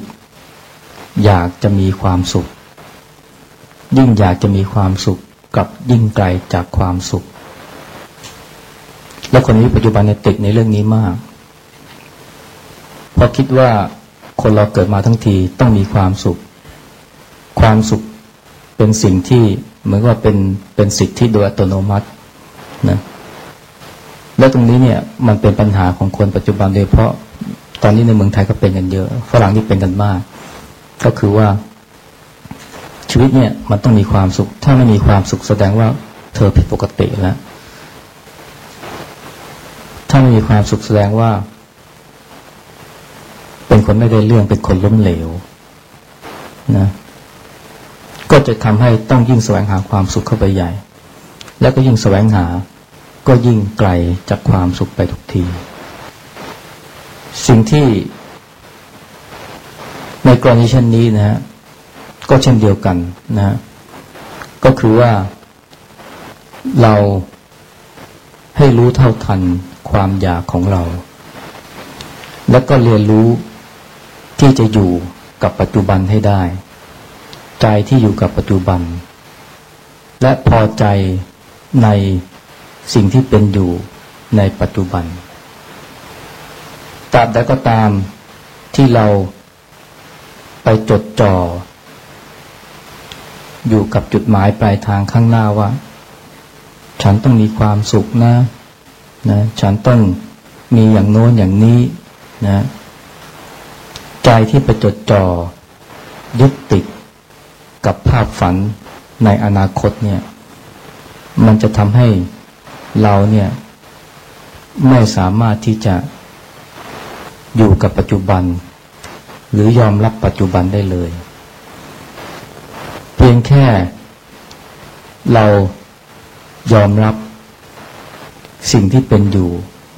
อยากจะมีความสุข ยิ่งอยากจะมีความสุขกับยิ่งไกลจากความสุข และคนนี้ปัจจุบันในติดในเรื่องนี้มากเพราะคิดว่าคนเราเกิดมาทั้งทีต้องมีความสุข ความสุขเป็นสิ่งที่เหมือนว่าเป็นเป็นสิทธิโดยอัตโนมัตินะ แล้วตรงนี้เนี่ยมันเป็นปัญหาของคนปัจจุบันโดยเพราะตอนนี้ในเมืองไทยก็เป็นกันเยอะ ฝรั่งที่เป็นกันมาก ก็คือว่า ชีวิตเนี่ยมันต้องมีความสุข ถ้าไม่มีความสุขแสดงว่าเธอผิดปกติแล้วถ้าไม่มีความสุขแสดงว่า เป็นคนไม่ได้เรื่องเป็นคนล้มเหลวนะก็จะทำให้ต้องยิ่งแสวงหาความสุขเข้าไปใหญ่ แล้วก็ยิ่งแสวงหา ก็ยิ่งไกลจากความสุขไปทุกที สิ่งที่ในกรณีเช่นนี้นะฮะก็เช่นเดียวกันนะก็คือว่าเราให้รู้เท่าทันความอยากของเรา แล้วก็เรียนรู้ที่จะอยู่กับปัจจุบันให้ได้ ใจที่อยู่กับปัจจุบัน และพอใจใน สิ่งที่เป็นอยู่ในปัจจุบันตราบใดก็ตามที่เราไปจดจ่อ อยู่กับจุดหมายปลายทางข้างหน้าว่า ฉันต้องมีความสุขนะนะฉันต้องมีอย่างโน้นอย่างนี้นะใจที่ไปจดจ่อยึดติดกับภาพฝันในอนาคตเนี่ย มันจะทำให้ เราเนี่ยไม่สามารถที่จะอยู่กับปัจจุบัน หรือยอมรับปัจจุบันได้เลย เพียงแค่เรายอมรับสิ่งที่เป็นอยู่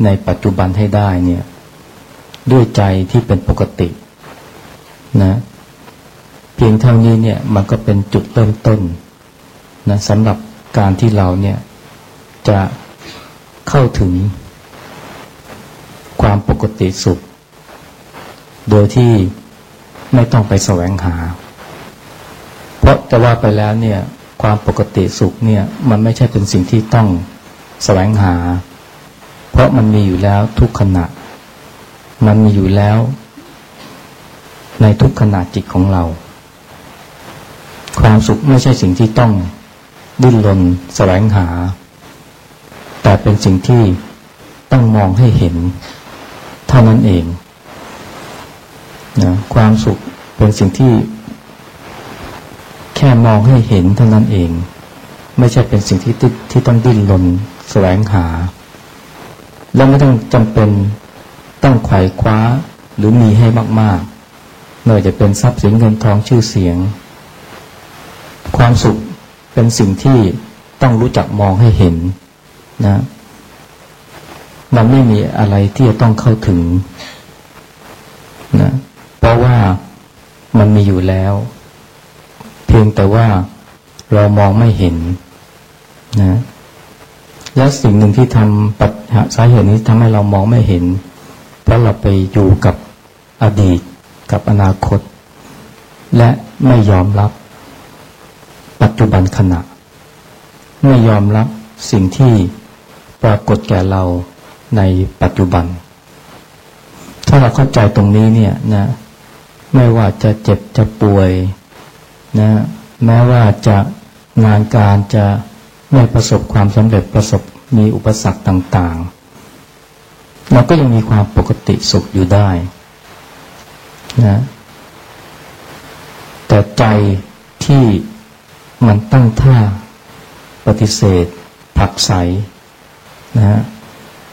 ในปัจจุบันให้ได้เนี่ย ด้วยใจที่เป็นปกตินะเพียงเท่านี้เนี่ยมันก็เป็นจุดเริ่มต้นนะสำหรับการที่เราเนี่ยจะ เข้าถึงความปกติสุข โดยที่ไม่ต้องไปแสวงหา เพราะจะว่าไปแล้วเนี่ยความปกติสุขเนี่ยมันไม่ใช่เป็นสิ่งที่ต้องแสวงหา เพราะมันมีอยู่แล้วทุกขณะ มันมีอยู่แล้ว ในทุกขณะจิตของเรา ความสุขไม่ใช่สิ่งที่ต้องดิ้นรนแสวงหา แต่เป็นสิ่งที่ต้องมองให้เห็น เท่านั้นเองนะความสุขเป็นสิ่งที่ แค่มองให้เห็นเท่านั้นเอง ไม่ใช่เป็นสิ่งที่ที่ต้องดิ้นรนแสวงหา แล้วไม่ต้องจำเป็นต้องไขว่คว้าหรือมีให้มากๆไม่ว่าจะเป็นทรัพย์สินเงินทองชื่อเสียง ความสุขเป็นสิ่งที่ต้องรู้จักมองให้เห็น นะ มันไม่มีอะไรที่จะต้องเข้าถึงนะเพราะว่ามันมีอยู่แล้ว เพียงแต่ว่าเรามองไม่เห็นนะและสิ่งหนึ่งที่ทำปัจสาเหตุนี้ทำให้เรามองไม่เห็น เพราะเราไปอยู่กับอดีตกับอนาคต และไม่ยอมรับ ปัจจุบันขณะ ไม่ยอมรับสิ่งที่ ปรากฏแก่เราในปัจจุบัน ถ้าเราเข้าใจตรงนี้เนี่ยนะไม่ว่าจะเจ็บจะป่วยนะแม้ว่าจะงานการจะไม่ประสบความสำเร็จประสบมีอุปสรรคต่าง ๆ เราก็ยังมีความปกติสุขอยู่ได้นะแต่ใจที่มันตั้งท่าปฏิเสธ ผักใส นะฮะ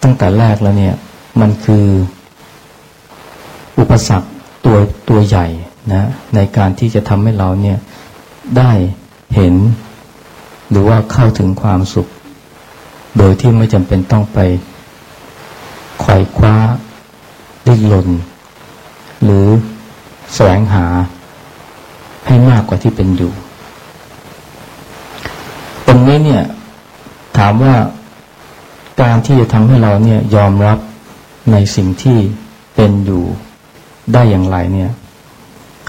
ตั้งแต่แรกแล้วเนี่ย มันคืออุปสรรคตัวตัวใหญ่นะ ในการที่จะทำให้เราเนี่ยได้เห็น หรือว่าเข้าถึงความสุข โดยที่ไม่จำเป็นต้องไปไขว่คว้าดิ้นรนหรือแสวงหาให้มากกว่าที่เป็นอยู่ ตรงนี้เนี่ย ถามว่า การที่จะทำให้เราเนี่ยยอมรับในสิ่งที่เป็นอยู่ได้อย่างไรเนี่ย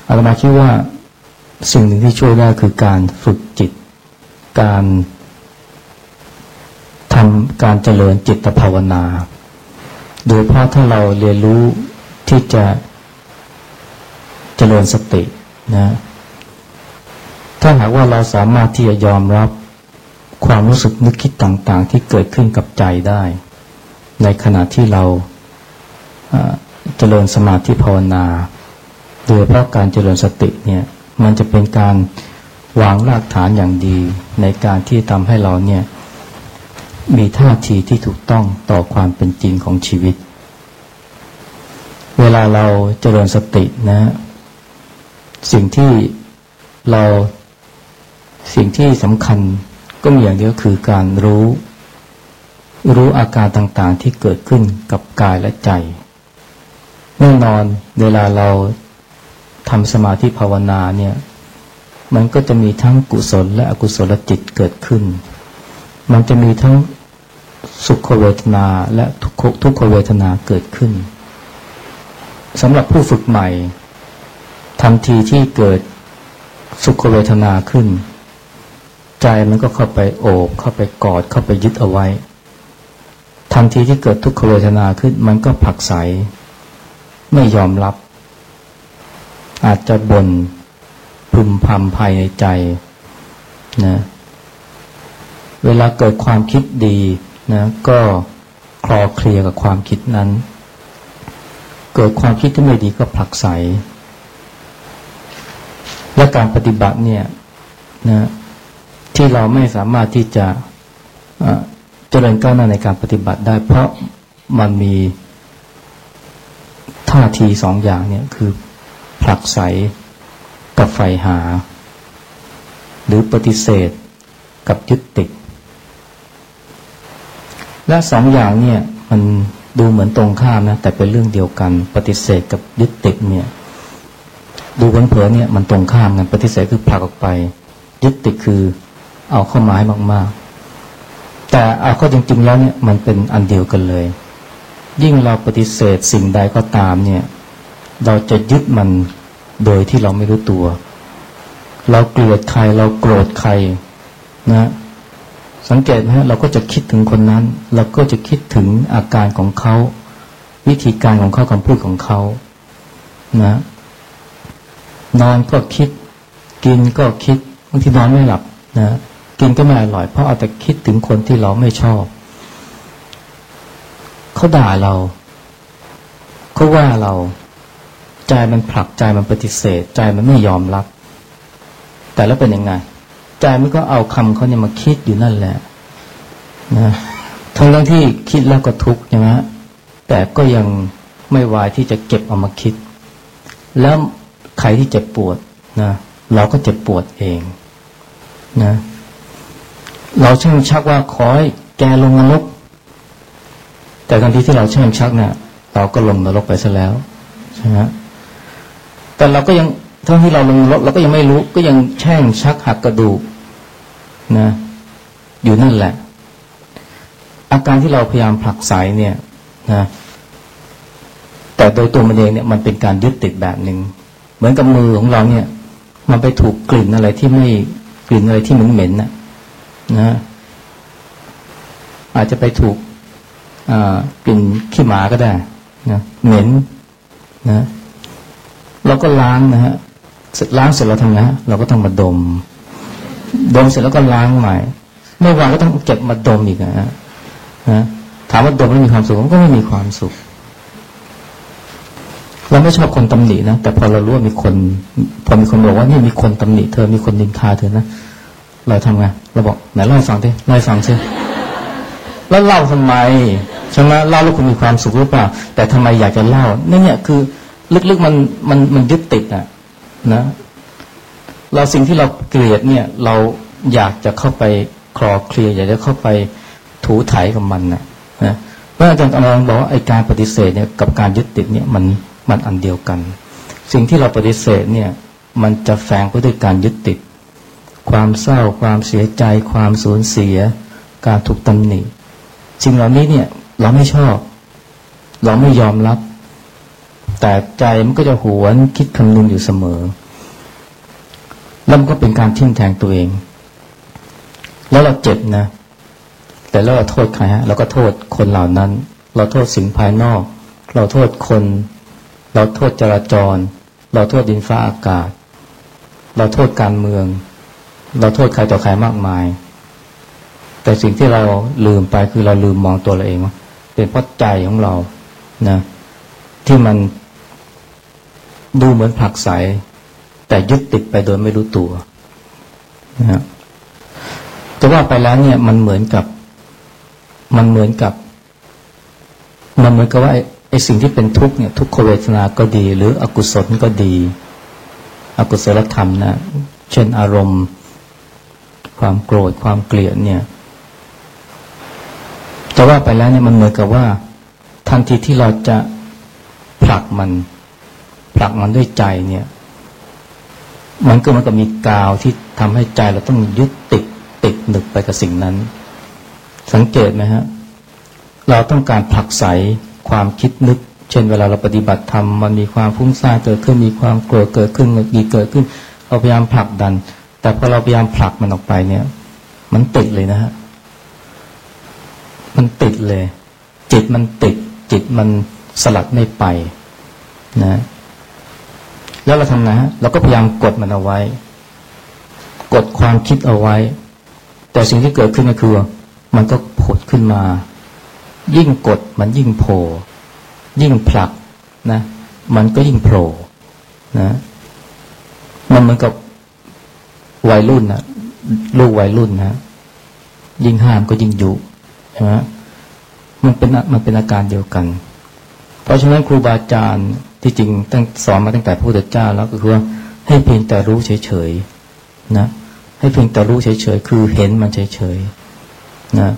อาตมาคิดว่าสิ่งหนึ่งที่ช่วยได้คือการฝึกจิต การทำการเจริญจิตภาวนา โดยเพราะถ้าเราเรียนรู้ที่จะเจริญสตินะถ้าหากว่าเราสามารถที่จะยอมรับ ความรู้สึกนึกคิดต่างๆ ที่เกิดขึ้นกับใจได้ ในขณะที่เราเจริญสมาธิภาวนา โดยเพราะการเจริญสติเนี่ยมันจะเป็นการวางรากฐานอย่างดี ในการที่ทำให้เราเนี่ยมีท่าทีที่ถูกต้องต่อความเป็นจริงของชีวิต เวลาเราเจริญสตินะ สิ่งที่เราสิ่งที่สำคัญ ก็มีอย่างเดียวคือการรู้ รู้อาการต่างๆที่เกิดขึ้นกับกายและใจ แน่นอนเวลาเราทำสมาธิภาวนาเนี่ยมันก็จะมีทั้งกุศลและอกุศลจิตเกิดขึ้น มันจะมีทั้งสุขเวทนาและทุกขเวทนาเกิดขึ้นสำหรับผู้ฝึกใหม่ทันทีที่เกิดสุขเวทนาขึ้น ใจมันก็เข้าไปโอบเข้าไปกอดเข้าไปยึดเอาไว้ ทันทีที่เกิดทุกขเวทนาขึ้นมันก็ผักใส ไม่ยอมรับ อาจจะบน่นพึมพำภายในใจนะเวลาเกิดความคิดดีนะก็คลอเคลียกับความคิดนั้น เกิดความคิดที่ไม่ดีก็ผลักใส และการปฏิบัติเนี่ยนะ ที่เราไม่สามารถที่จะเจริญก้าวหน้าในการปฏิบัติได้ เพราะมันมีท่าทีสองอย่างเนี่ยคือผลักใสกับไฟหา หรือปฏิเสธกับยึดติด และสองอย่างเนี่ยมันดูเหมือนตรงข้ามนะ แต่เป็นเรื่องเดียวกัน ปฏิเสธกับยึดติดเนี่ย ดูเผลอเนี่ยมันตรงข้ามกันปฏิเสธคือผลักออกไป ยึดติดคือ เอาเข้ามาให้มากๆ แต่เอาเข้าจริง ๆ แล้วเนี่ยมันเป็นอันเดียวกันเลย ยิ่งเราปฏิเสธสิ่งใดก็ตามเนี่ย เราจะยึดมันโดยที่เราไม่รู้ตัว เราเกลียดใครเราโกรธใครนะสังเกตไหมเราก็จะคิดถึงคนนั้น เราก็จะคิดถึงอาการของเขา วิธีการของเขาคำพูดของเขานะนอนก็คิด กินก็คิดบางทีนอนไม่หลับนะ กินก็ไม่อร่อย เพราะเอาแต่คิดถึงคนที่เราไม่ชอบ เขาด่าเรา เขาว่าเรา ใจมันผลักใจมันปฏิเสธ ใจมันไม่ยอมรับ แต่แล้วเป็นยังไง ใจมันก็เอาคำเขาเนี่ยมาคิดอยู่นั่นแหละนะทั้งทั้งที่คิดแล้วก็ทุกข์ใช่ไหมแต่ก็ยังไม่วายที่จะเก็บเอามาคิด แล้วใครที่เจ็บปวดนะเราก็เจ็บปวดเองนะ เราช่างชักว่าขอให้แกลงนรก แต่ทันทีที่เราช่างชักเนี่ยเราก็ลงนรกไปซะแล้วใช่ไหมแต่เราก็ยังทั้งที่เราลงนรกเราก็ยังไม่รู้ ก็ยังแช่งชักหักกระดูกนะ อยู่นั่นแหละ อาการที่เราพยายามผลักไสเนี่ยนะแต่โดยตัวมันเองเนี่ยมันเป็นการยึดติดแบบหนึ่งเหมือนกับมือของเราเนี่ย มันไปถูกกลิ่นอะไรที่ไม่กลิ่นอะไรที่เหม็นเหม็นนะ นะอาจจะไปถูกกลิ่นขี้หมาก็ได้นะเหม็นนะเราก็ล้างนะฮะล้างเสร็จเราทำไงฮะเราก็ต้องมาดม ดมเสร็จแล้วก็ล้างใหม่เมื่อวานก็ต้องเก็บมาดมอีกนะฮะถามว่าดมแล้วมีความสุขก็ไม่มีความสุข เราไม่ชอบคนตำหนินะแต่พอเรารู้ว่ามีคน พอมีคนบอกว่านี่มีคนตำหนิเธอมีคนดินทาเธอนะ เราทำไงเราบอกไหนเล่าให้ฟังดิเล่าให้ฟังซิแล้วเล่าทำไมใช่ไหมเล่าแล้วคุณมีความสุขหรือเปล่า แต่ทำไมอยากจะเล่านี่เนี่ยคือ ลึกๆมันมันมันยึดติดอะนะ เราสิ่งที่เราเกลียดเนี่ย เราอยากจะเข้าไปคลอเคลียอยากจะเข้าไปถูถ่ายกับมันนะนะพระอาจารย์กำลังบอกว่าไอการปฏิเสธเนี่ยกับการยึดติดเนี่ยมันมันอันเดียวกัน สิ่งที่เราปฏิเสธเนี่ย มันจะแฝงไปด้วยการยึดติด ความเศร้า ความเสียใจ ความสูญเสีย การถูกตำหนิสิ่งเหล่านี้เนี่ย เราไม่ชอบ เราไม่ยอมรับ แต่ใจมันก็จะหวนคิดคำนึงอยู่เสมอ แล้วมันก็เป็นการทิ่มแทงตัวเอง แล้วเราเจ็บนะ แต่แล้วเราโทษใครฮะเราก็โทษคนเหล่านั้น เราโทษสิ่งภายนอก เราโทษคน เราโทษจราจร เราโทษดินฟ้าอากาศ เราโทษการเมือง เราโทษใครต่อใครมากมาย แต่สิ่งที่เราลืมไปคือเราลืมมองตัวเราเองว่าเป็นเพราะใจของเรานะที่มันดูเหมือนผักใสแต่ยึดติดไปโดยไม่รู้ตัวนะจะว่าไปแล้วเนี่ยมันเหมือนกับ มันเหมือนกับ มันเหมือนกับว่าไอ้สิ่งที่เป็นทุกข์เนี่ย ทุกขเวทนาก็ดี หรืออกุศลก็ดี อกุศลธรรมนะ เช่นอารมณ์ ความโกรธความเกลียดเนี่ยจะว่าไปแล้วเนี่ยมันเหมือนกับว่า ทันทีที่เราจะผลักมัน ผลักมันด้วยใจเนี่ย มันก็มันก็มีกาวที่ทำให้ใจเราต้องยึดติดติดหนึกไปกับสิ่งนั้น สังเกตไหมฮะ เราต้องการผลักไสความคิดนึก เช่น เวลาเราปฏิบัติธรรมมันมีความฟุ้งซ่านเกิดขึ้นมีความโกรธเกิดขึ้นมีเกิดขึ้นเราพยายามผลักดัน แต่พอเราพยายามผลักมันออกไปเนี่ย มันติดเลยนะฮะ มันติดเลย จิตมันติด จิตมันสลัดไม่ไปนะ แล้วเราทำไงฮะเราก็พยายามกดมันเอาไว้ กดความคิดเอาไว้ แต่สิ่งที่เกิดขึ้นก็คือ มันก็ผุดขึ้นมา ยิ่งกดมันยิ่งโผล่ยิ่งผลักนะ มันก็ยิ่งโผล่นะ มันเหมือนกับ วัยรุ่นนะลูกวัยรุ่นนะยิ่งห้ามก็ยิ่งยุใช่ไหมมันเป็นมันเป็นอาการเดียวกัน เพราะฉะนั้นครูบาอาจารย์ที่จริงตั้งสอนมาตั้งแต่พระพุทธเจ้าแล้วก็คือว่าให้เพียงแต่รู้เฉยๆนะให้เพียงแต่รู้เฉยๆคือเห็นมันเฉยๆนะ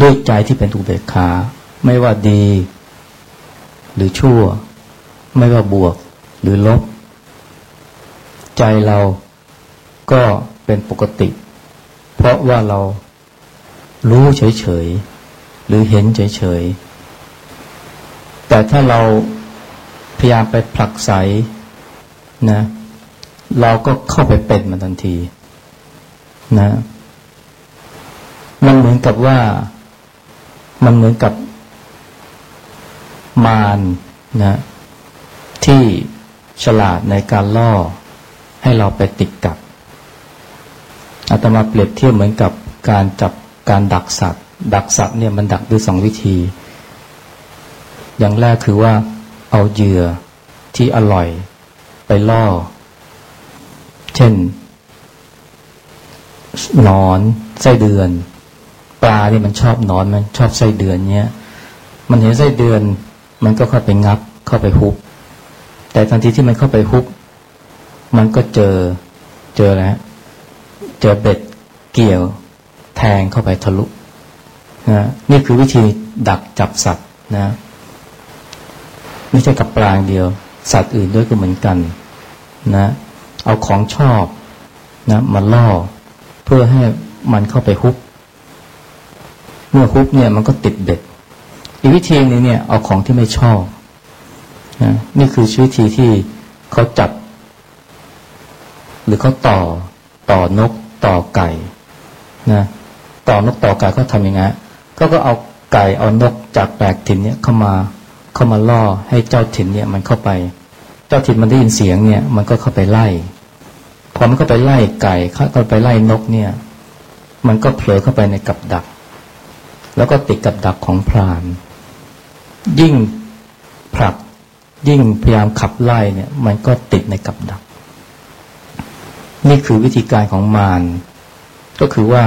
ด้วยใจที่เป็นอุเบกขา ไม่ว่าดี หรือชั่ว ไม่ว่าบวก หรือลบ ใจเรา ก็เป็นปกติ เพราะว่าเรารู้เฉยๆ หรือเห็นเฉยๆ แต่ถ้าเราพยายามไปผลักไสนะ เราก็เข้าไปเป็นมันทันทีนะ มันเหมือนกับว่า มันเหมือนกับมารนะ ที่ฉลาดในการล่อให้เราไปติดกับ อาตมาเปรียบเทียบเหมือนกับการจับการดักสัตว์ ดักสัตว์เนี่ยมันดักด้วยสองวิธี อย่างแรกคือว่าเอาเหยื่อที่อร่อยไปล่อ เช่นนอนไส้เดือน ปลาเนี่ยมันชอบนอนมันชอบไส้เดือนเนี้ยมันเห็นไส้เดือน มันก็เข้าไปงับเข้าไปฮุบแต่ทันทีที่มันเข้าไปฮุบมันก็เจอเจอแล้ว เจอเบ็ดเกี่ยวแทงเข้าไปทะลุนะนี่คือวิธีดักจับสัตว์นะไม่ใช่กับปลางเดียว สัตว์อื่นด้วยก็เหมือนกันนะเอาของชอบนะมาล่อ เพื่อให้มันเข้าไปฮุบเมื่อฮุบเนี่ยมันก็ติดเบ็ด อีกวิธีนึงเนี่ยเอาของที่ไม่ชอบนะนี่คือวิธีที่เขาจับ หรือเขาต่อต่อนก ต่อไก่นะต่อนกต่อไก่เขาทำยังไงก็ก็เอาไก่เอานกจากแปลกถิ่นเนี่ยเข้ามาเข้ามาล่อให้เจ้าถิ่นเนี่ยมันเข้าไป เจ้าถิ่นมันได้ยินเสียงเนี่ยมันก็เข้าไปไล่พอมันเข้าไปไล่ไก่เข้าไปไล่นกเนี่ย มันก็เผลอเข้าไปในกับดัก แล้วก็ติดกับดักของพราน ยิ่งผลักยิ่งพยายามขับไล่เนี่ย มันก็ติดในกับดัก นี่คือวิธีการของมารก็คือว่า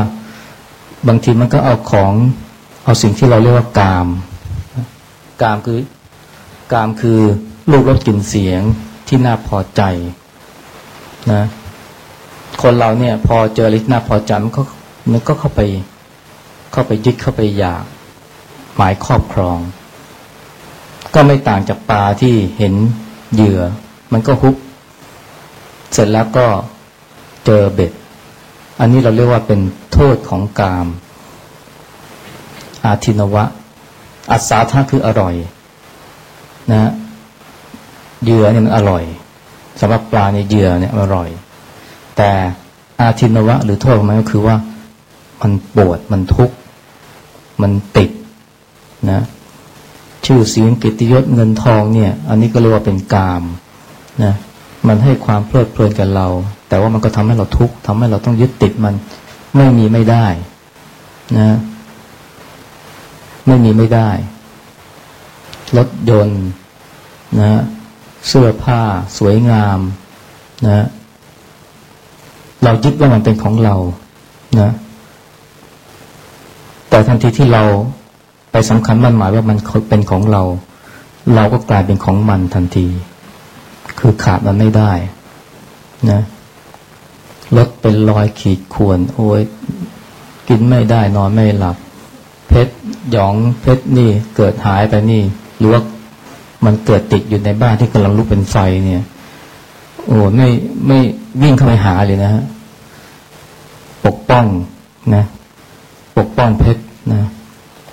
บางทีมันก็เอาของเอาสิ่งที่เราเรียกว่ากาม กามคือกามคือรูปรสกลิ่นเสียงที่น่าพอใจนะคนเราเนี่ย พอเจออะไรที่น่าพอใจมันก็มันก็เข้าไป เข้าไปยึดเข้าไปอยาก หมายครอบครอง ก็ไม่ต่างจากปลาที่เห็นเหยื่อ มันก็ฮุบเสร็จแล้วก็ เจอเบ็ด อันนี้เราเรียกว่าเป็นโทษของกาม อาทินวะ อัศาธาคืออร่อย นะเหยื่อเนี่ยมันอร่อยสำหรับปลาเนี่ยเหยื่อเนี่ยอร่อย แต่อาทินวะ หรือโทษของมันก็คือว่ามันปวดมันทุกข์มันติดนะชื่อเสียงกิติยศเงินทองเนี่ย อันนี้ก็เรียกว่าเป็นกามนะมันให้ความเพลิดเพลินกับเรา แต่ว่ามันก็ทำให้เราทุกข์ทำให้เราต้องยึดติดมัน ไม่มีไม่ได้ นะ ไม่มีไม่ได้รถยนต์ นะเสื้อผ้า สวยงาม นะ เรายึดว่ามันเป็นของเรา นะ แต่ทันทีที่เราไปสำคัญมั่นหมายว่ามันเป็นของเรา เราก็กลายเป็นของมันทันที คือขาดมันไม่ได้ นะ รถเป็นรอยขีดข่วนโอ้ยกินไม่ได้นอนไม่หลับ เพชรหยองเพชรนี่เกิดหายไปนี่ หรือว่ามันเกิดติดอยู่ในบ้านที่กำลังลุกเป็นไฟเนี่ย โอ้ไม่ไม่วิ่งเข้าไปหาเลยนะฮะปกป้องนะ ปกป้องเพชรนะ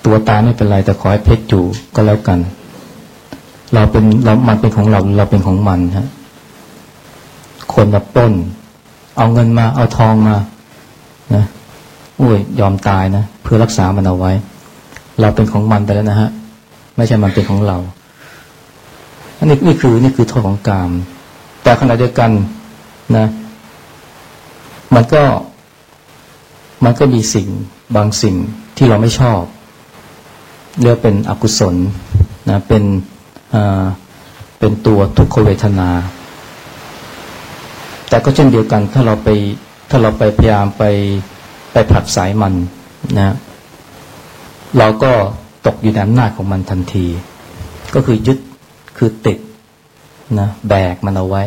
ตัวตายไม่เป็นไรแต่ขอให้เพชรอยู่ก็แล้วกัน เราเป็นเรามันเป็นของเราเราเป็นของมันฮะคนมาป้น เอาเงินมา เอาทองมานะอุ้ยยอมตายนะเพื่อรักษามันเอาไว้ เราเป็นของมันไปแล้วนะฮะ ไม่ใช่มันเป็นของเราอันนี้นี่คือนี่คือโทษของกาม แต่ขณะเดียวกันนะ มันก็ มันก็มีสิ่งบางสิ่งที่เราไม่ชอบเรียกเป็นอกุศลนะเป็นอ่าเป็นตัวทุกขเวทนา แต่ก็เช่นเดียวกันถ้าเราไปถ้าเราไปพยายามไปไปผลักสายมันนะเราก็ตกอยู่ในอำนาจของมันทันที ก็คือยึดคือติดนะแบกมันเอาไว้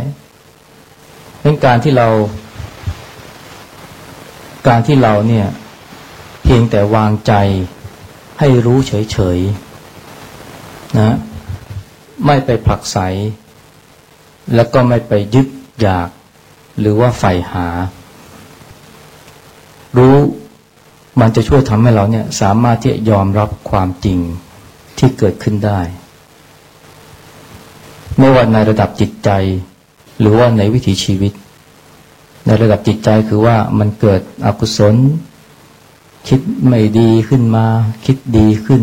เป็นการที่เรา การที่เราเนี่ยเพียงแต่วางใจให้รู้เฉยๆนะไม่ไปผลักไส แล้วก็ไม่ไปยึดอยาก หรือว่าใฝ่หา รู้มันจะช่วยทำให้เราเนี่ยสามารถที่จะยอมรับความจริงที่เกิดขึ้นได้ ไม่ว่าในระดับจิตใจ หรือว่าในวิถีชีวิต ในระดับจิตใจคือว่ามันเกิดอกุศล คิดไม่ดีขึ้นมา คิดดีขึ้น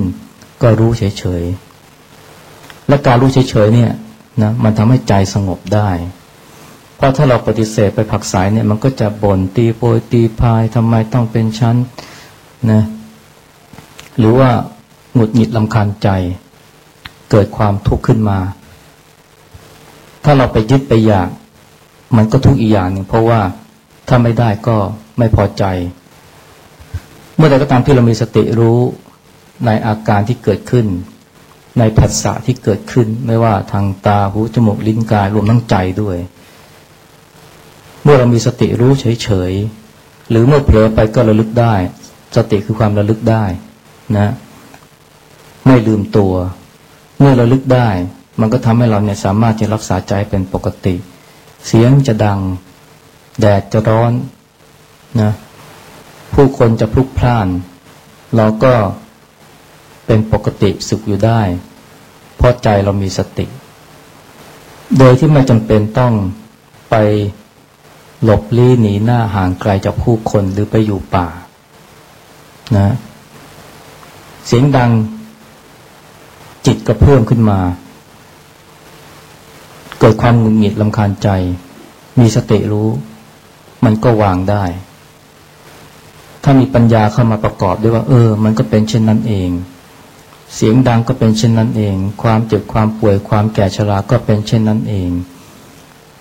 ก็รู้เฉยๆและการรู้เฉยๆเนี่ยนะมันทำให้ใจสงบได้ เพราะถ้าเราปฏิเสธไปผักสายเนี่ยมันก็จะบ่นตีโพยตีพายทำไมต้องเป็นชั้นนะหรือว่าหงุดหงิดลำคาญใจ เกิดความทุกข์ขึ้นมา ถ้าเราไปยึดไปอยาก มันก็ทุกข์อีกอย่างหนึ่งเพราะว่าถ้าไม่ได้ก็ไม่พอใจ เมื่อใดก็ตามที่เรามีสติรู้ในอาการที่เกิดขึ้น ในผัสสะที่เกิดขึ้น ไม่ว่าทางตาหูจมูกลิ้นกายรวมทั้งใจด้วย เมื่อเรามีสติรู้เฉยๆ หรือเมื่อเผลอไปก็ระลึกได้ สติคือความระลึกได้นะไม่ลืมตัว เมื่อระลึกได้ มันก็ทำให้เราเนี่ยสามารถจะรักษาใจเป็นปกติ เสียงจะดัง แดดจะร้อนนะผู้คนจะพลุกพล่าน เราก็เป็นปกติสุขอยู่ได้ เพราะใจเรามีสติ โดยที่ไม่จำเป็นต้องไป หลบลี้หนีหน้าห่างไกลจากผู้คนหรือไปอยู่ป่า นะ เสียงดัง จิตก็เพิ่มขึ้นมา เกิดความหงุดหงิดลำคาญใจ มีสติรู้ มันก็วางได้ ถ้ามีปัญญาเข้ามาประกอบด้วยว่า เออ มันก็เป็นเช่นนั้นเอง เสียงดังก็เป็นเช่นนั้นเอง ความเจ็บความป่วย ความแก่ชราก็เป็นเช่นนั้นเอง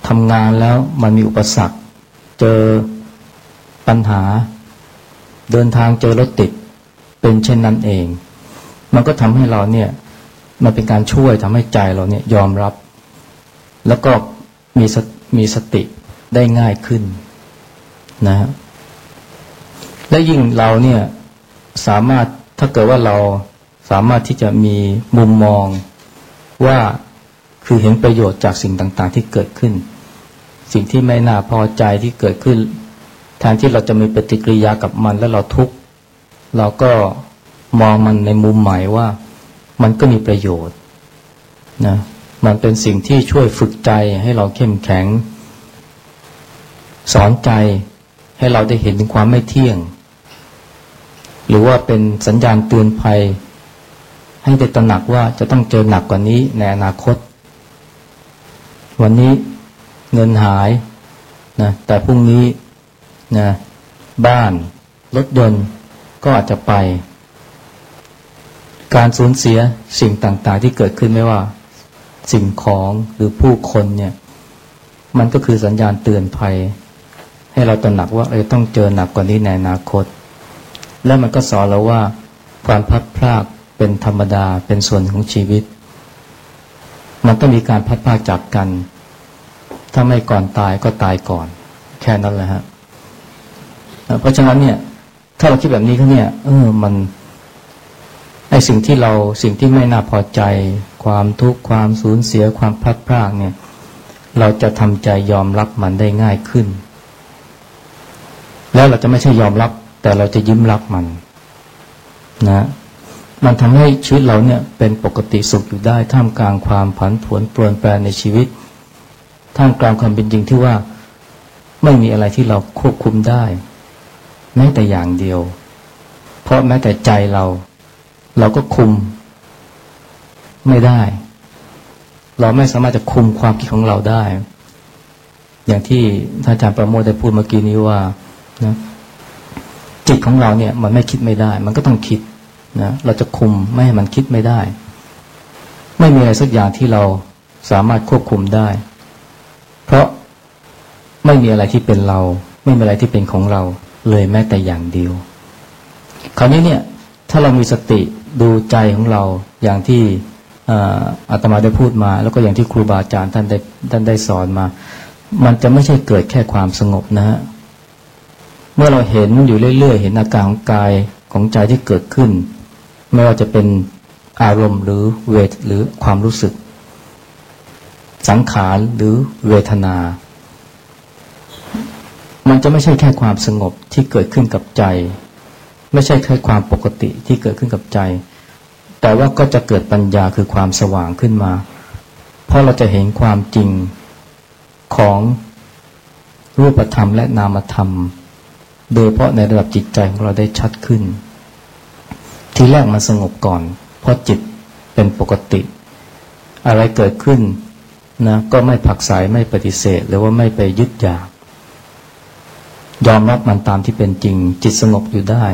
ทำงานแล้วมันมีอุปสรรค เจอปัญหา เดินทางเจอรถติดเป็นเช่นนั้นเอง มันก็ทำให้เราเนี่ยมันเป็นการช่วยทำให้ใจเราเนี่ยยอมรับ แล้วก็มีมีสติได้ง่ายขึ้นนะฮะและยิ่งเราเนี่ยสามารถถ้าเกิดว่าเราสามารถที่จะมีมุมมองว่าคือเห็นประโยชน์จากสิ่งต่าง ๆ ที่เกิดขึ้น สิ่งที่ไม่น่าพอใจที่เกิดขึ้น แทนที่เราจะมีปฏิกิริยากับมันแล้วเราทุกข์เราก็มองมันในมุมใหม่ว่ามันก็มีประโยชน์นะมันเป็นสิ่งที่ช่วยฝึกใจให้เราเข้มแข็ง สอนใจให้เราได้เห็นถึงความไม่เที่ยง หรือว่าเป็นสัญญาณเตือนภัย ให้ได้ตระหนักว่าจะต้องเจอหนักกว่านี้ในอนาคต วันนี้ เงินหายนะแต่พรุ่งนี้นะบ้านรถยนต์ก็อาจจะไป การสูญเสียสิ่งต่างๆ ที่เกิดขึ้นไม่ว่า สิ่งของหรือผู้คนเนี่ยมันก็คือสัญญาณเตือนภัย ให้เราตระหนักว่าเออต้องเจอหนักกว่านี้ในอนาคต แล้วมันก็สอนเราว่าความพัดพลากเป็นธรรมดาเป็นส่วนของชีวิต มันต้องมีการพัดพลากจากกัน ถ้าไม่ก่อนตายก็ตายก่อน แค่นั้นแหละฮะเพราะฉะนั้นเนี่ย ถ้าเราคิดแบบนี้เขาเนี่ย เออ มันไอสิ่งที่เราสิ่งที่ไม่น่าพอใจ ความทุกข์ความสูญเสียความพลัดพรากเนี่ย เราจะทำใจยอมรับมันได้ง่ายขึ้น แล้วเราจะไม่ใช่ยอมรับ แต่เราจะยิ้มรับมัน นะ มันทำให้ชีวิตเราเนี่ย เป็นปกติสุขอยู่ได้ท่ามกลางความผันผวนปรวนแปรในชีวิต ท่ามกลางความเป็นจริงที่ว่าไม่มีอะไรที่เราควบคุมได้ แม้แต่อย่างเดียว เพราะแม้แต่ใจเรา เราก็คุม ไม่ได้ เราไม่สามารถจะคุมความคิดของเราได้ อย่างที่ท่านอาจารย์ประโมทได้พูดเมื่อกี้นี้ว่านะจิตของเราเนี่ย มันไม่คิดไม่ได้ มันก็ต้องคิดนะเราจะคุมไม่ให้มันคิดไม่ได้ ไม่มีอะไรสักอย่างที่เราสามารถควบคุมได้ เพราะไม่มีอะไรที่เป็นเรา ไม่มีอะไรที่เป็นของเรา เลยแม้แต่อย่างเดียว คราวนี้เนี่ย ถ้าเรามีสติดูใจของเราอย่างที่อาตมาได้พูดมา แล้วก็อย่างที่ครูบาอาจารย์ท่านได้ท่านได้สอนมา มันจะไม่ใช่เกิดแค่ความสงบนะฮะเมื่อเราเห็นอยู่เรื่อยๆ เห็นอาการของกายของใจที่เกิดขึ้น ไม่ว่าจะเป็นอารมณ์หรือเวทหรือความรู้สึก สังขารหรือเวทนา มันจะไม่ใช่แค่ความสงบที่เกิดขึ้นกับใจ ไม่ใช่แค่ความปกติที่เกิดขึ้นกับใจ แต่ว่าก็จะเกิดปัญญาคือความสว่างขึ้นมา เพราะเราจะเห็นความจริงของรูปธรรมและนามธรรม โดยเพราะในระดับจิตใจของเราได้ชัดขึ้น ทีแรกมันสงบก่อน เพราะจิตเป็นปกติ อะไรเกิดขึ้น นะก็ไม่ผักสายไม่ปฏิเสธ หรือว่าไม่ไปยึดอยาก ยอมรับมันตามที่เป็นจริง จิตสงบอยู่ได้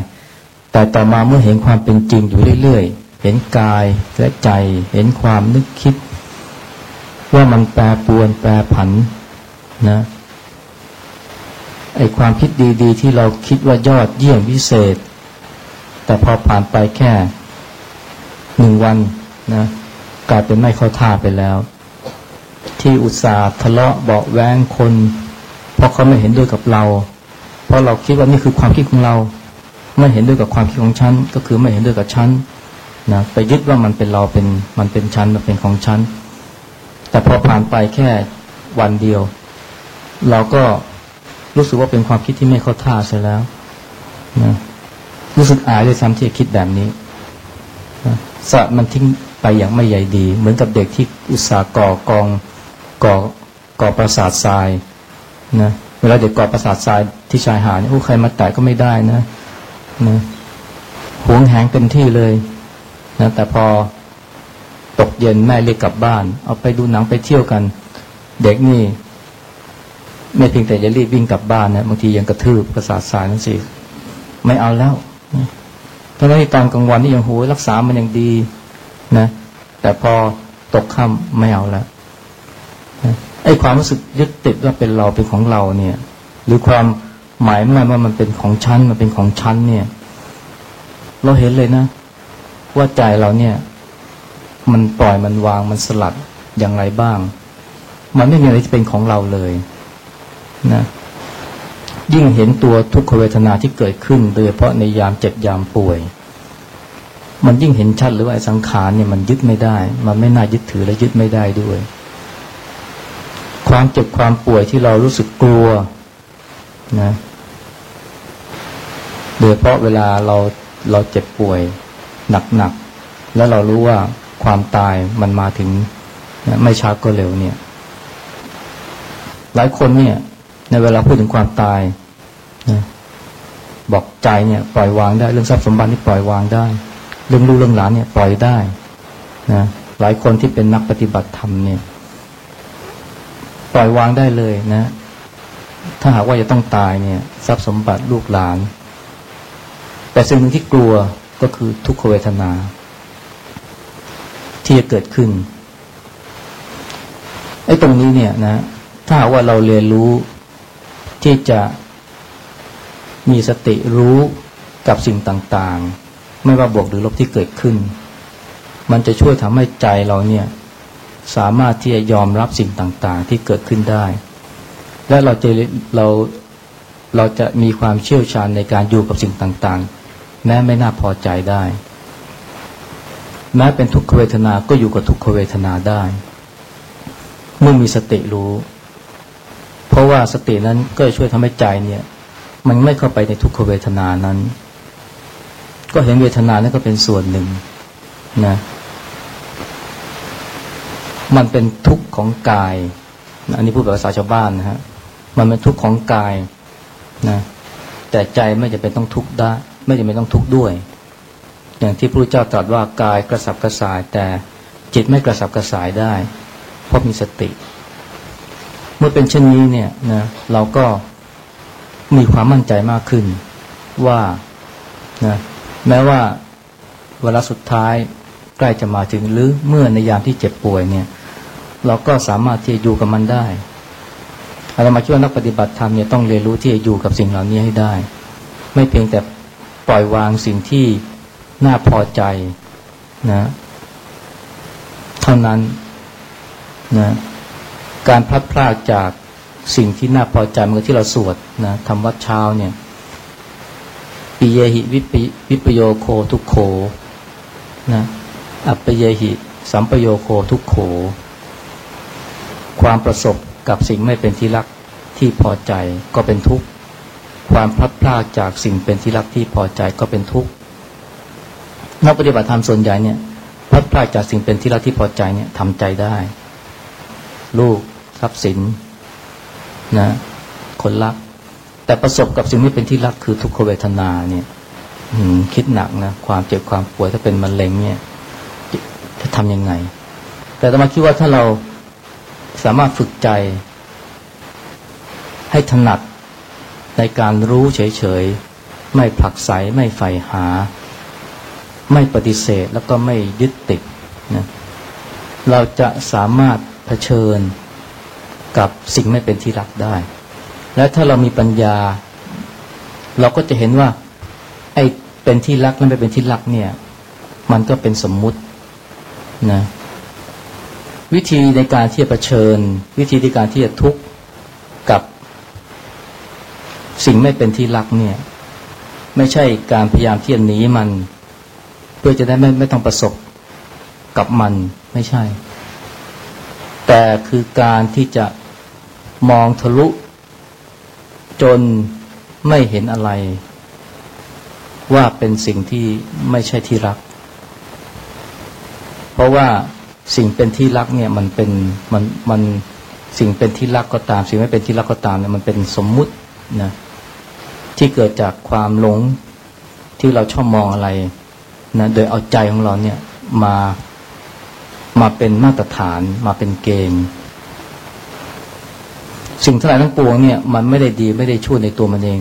แต่ต่อมาเมื่อเห็นความเป็นจริงอยู่เรื่อยๆ เห็นกายและใจ เห็นความนึกคิด ว่ามันแปรปวนแปรผันนะไอ้ความคิดดีๆ ที่เราคิดว่ายอดเยี่ยมวิเศษ แต่พอผ่านไปแค่หนึ่งวันนะกลายเป็นไม่เข้าท่าไปแล้ว ที่อุตส่าห์ทะเลาะเบาแวงคน เพราะเขาไม่เห็นด้วยกับเรา เพราะเราคิดว่านี่คือความคิดของเรา ไม่เห็นด้วยกับความคิดของฉันก็คือไม่เห็นด้วยกับฉันนะไปยึดว่ามันเป็นเราเป็นมันเป็นฉันมันเป็นของฉันแต่พอผ่านไปแค่วันเดียว เราก็รู้สึกว่าเป็นความคิดที่ไม่เข้าท่าเสียแล้วนะรู้สึกอายด้วยซ้ำที่คิดแบบนี้นะสะมันทิ้งไปอย่างไม่ใหญ่ดี เหมือนกับเด็กที่อุตส่าห์ก่อกอง ก่อก่อประสาททรายนะเวลาเด็กก่อประสาททรายที่ชายหาดนี่ใครมาแตะก็ไม่ได้นะนะหวงแหงเต็มที่เลยนะแต่พอตกเย็นแม่เรียกกลับบ้าน เอาไปดูหนังไปเที่ยวกัน เด็กนี่ ไม่เพียงแต่จะรีบวิ่งกลับบ้านนะบางทียังกระทืบประสาทสายนั่นสิไม่เอาแล้วตอนนั้นตอนกลางวันนี่ยังโหรักษามันยังดีนะแต่พอตกค่ำไม่เอาแล้ว ไอ้ความรู้สึกยึดติดว่าเป็นเราเป็นของเราเนี่ย หรือความหมายมั่นว่ามันเป็นของฉันมันเป็นของฉันเนี่ย เราเห็นเลยนะ ว่าใจเราเนี่ย มันปล่อยมันวางมันสลัดอย่างไรบ้าง มันไม่มีอะไรที่เป็นของเราเลยนะยิ่งเห็นตัวทุกขเวทนาที่เกิดขึ้น โดยเฉพาะในยามเจ็บยามป่วย มันยิ่งเห็นชัดหรือว่าสังขารเนี่ยมันยึดไม่ได้ มันไม่น่ายึดถือและยึดไม่ได้ด้วย ความเจ็บความป่วยที่เรารู้สึกกลัวนะโดยเฉพาะเวลาเราเราเจ็บป่วยหนักๆแล้วเรารู้ว่าความตายมันมาถึงนะไม่ช้าก็เร็วเนี่ย หลายคนเนี่ย ในเวลาพูดถึงความตายนะบอกใจเนี่ย ปล่อยวางได้เรื่องทรัพย์สมบัตินี่ปล่อยวางได้ เรื่องลูกเรื่องหลานเนี่ย ปล่อยได้นะหลายคนที่เป็นนักปฏิบัติธรรมเนี่ย ล่อยวางได้เลยนะ ถ้าหากว่าจะต้องตายเนี่ยทรัพย์สมบัติลูกหลาน แต่สิ่งหนึ่งที่กลัวก็คือทุกขเวทนา ที่จะเกิดขึ้นไอ้ตรงนี้เนี่ยนะ ถ้าหากว่าเราเรียนรู้ที่จะมีสติรู้กับสิ่งต่าง ๆ ไม่ว่าบวกหรือลบที่เกิดขึ้น มันจะช่วยทำให้ใจเราเนี่ย สามารถที่จะยอมรับสิ่งต่างๆ ที่เกิดขึ้นได้ และเราจะเราเราจะมีความเชี่ยวชาญในการอยู่กับสิ่งต่างๆ แม้ไม่น่าพอใจได้ แม้เป็นทุกขเวทนา ก็อยู่กับทุกขเวทนาได้ เมื่อมีสติรู้ เพราะว่าสตินั้นก็ช่วยทำให้ใจเนี่ย มันไม่เข้าไปในทุกขเวทนานั้น ก็เห็นเวทนานั้นก็เป็นส่วนหนึ่งนะ มันเป็นทุกข์ของกาย อันนี้พูดแบบภาษาชาวบ้านนะฮะ มันเป็นทุกข์ของกายนะ แต่ใจไม่จะเป็นต้องทุกข์ได้ ไม่จะเป็นต้องทุกข์ด้วย อย่างที่พระพุทธเจ้าตรัสว่ากายกระสับกระส่าย แต่จิตไม่กระสับกระส่ายได้ เพราะมีสติ เมื่อเป็นเช่นนี้เนี่ยนะเราก็มีความมั่นใจมากขึ้นว่านะแม้ว่าเวลาสุดท้ายใกล้จะมาถึงหรือเมื่อในยามที่เจ็บป่วยเนี่ย เราก็สามารถที่จะอยู่กับมันได้อามาคิดว่านักปฏิบัติธรรมเนี่ยต้องเรียนรู้ที่จะอยู่กับสิ่งเหล่านี้ให้ได้ ไม่เพียงแต่ปล่อยวางสิ่งที่น่าพอใจนะ เท่านั้นนะการพลัดพรากจากสิ่งที่น่าพอใจเมื่อที่เราสวดนะทำวัดเช้าเนี่ยปิเยหิวิปวิปโยโคทุกโขนะอัปเยหิสัมปโยโคทุกโข ความประสบกับสิ่งไม่เป็นที่รักที่พอใจก็เป็นทุกข์ ความพลัดพรากจากสิ่งเป็นที่รักที่พอใจก็เป็นทุกข์นักปฏิบัติธรรมส่วนใหญ่เนี่ยพลัดพรากจากสิ่งเป็นที่รักที่พอใจเนี่ยทำใจได้ ลูกทรัพย์สินนะคนรัก แต่ประสบกับสิ่งที่เป็นที่รักคือทุกขเวทนาเนี่ยคิดหนักนะความเจ็บความป่วยถ้าเป็นมะเร็งเนี่ยจะทำยังไง แต่ตมาคิดว่าถ้าเรา สามารถฝึกใจ ให้ถนัดในการรู้เฉยๆ ไม่ผลักไสไม่ใฝ่หา ไม่ปฏิเสธแล้วก็ไม่ยึดติดนะเราจะสามารถเผชิญกับสิ่งไม่เป็นที่รักได้ และถ้าเรามีปัญญา เราก็จะเห็นว่า ไอ้เป็นที่รักและไม่เป็นที่รักเนี่ย มันก็เป็นสมมุตินะ วิธีในการที่จะเผชิญ วิธีในการที่จะทุกข์กับสิ่งไม่เป็นที่รักเนี่ย ไม่ใช่การพยายามที่จะหนีมัน เพื่อจะได้ไม่ไม่ต้องประสบกับมันไม่ใช่ แต่คือการที่จะมองทะลุ จนไม่เห็นอะไร ว่าเป็นสิ่งที่ไม่ใช่ที่รัก เพราะว่า สิ่งเป็นที่รักเนี่ยมันเป็นมันมันสิ่งเป็นที่รักก็ตาม สิ่งไม่เป็นที่รักก็ตามเนี่ยมันเป็นสมมุตินะที่เกิดจากความหลงที่เราชอบมองอะไรนะโดยเอาใจของเราเนี่ยมามาเป็นมาตรฐานมาเป็นเกณฑ์สิ่งทั้งหลายทั้งปวงเนี่ยมันไม่ได้ดีไม่ได้ชั่วในตัวมันเอง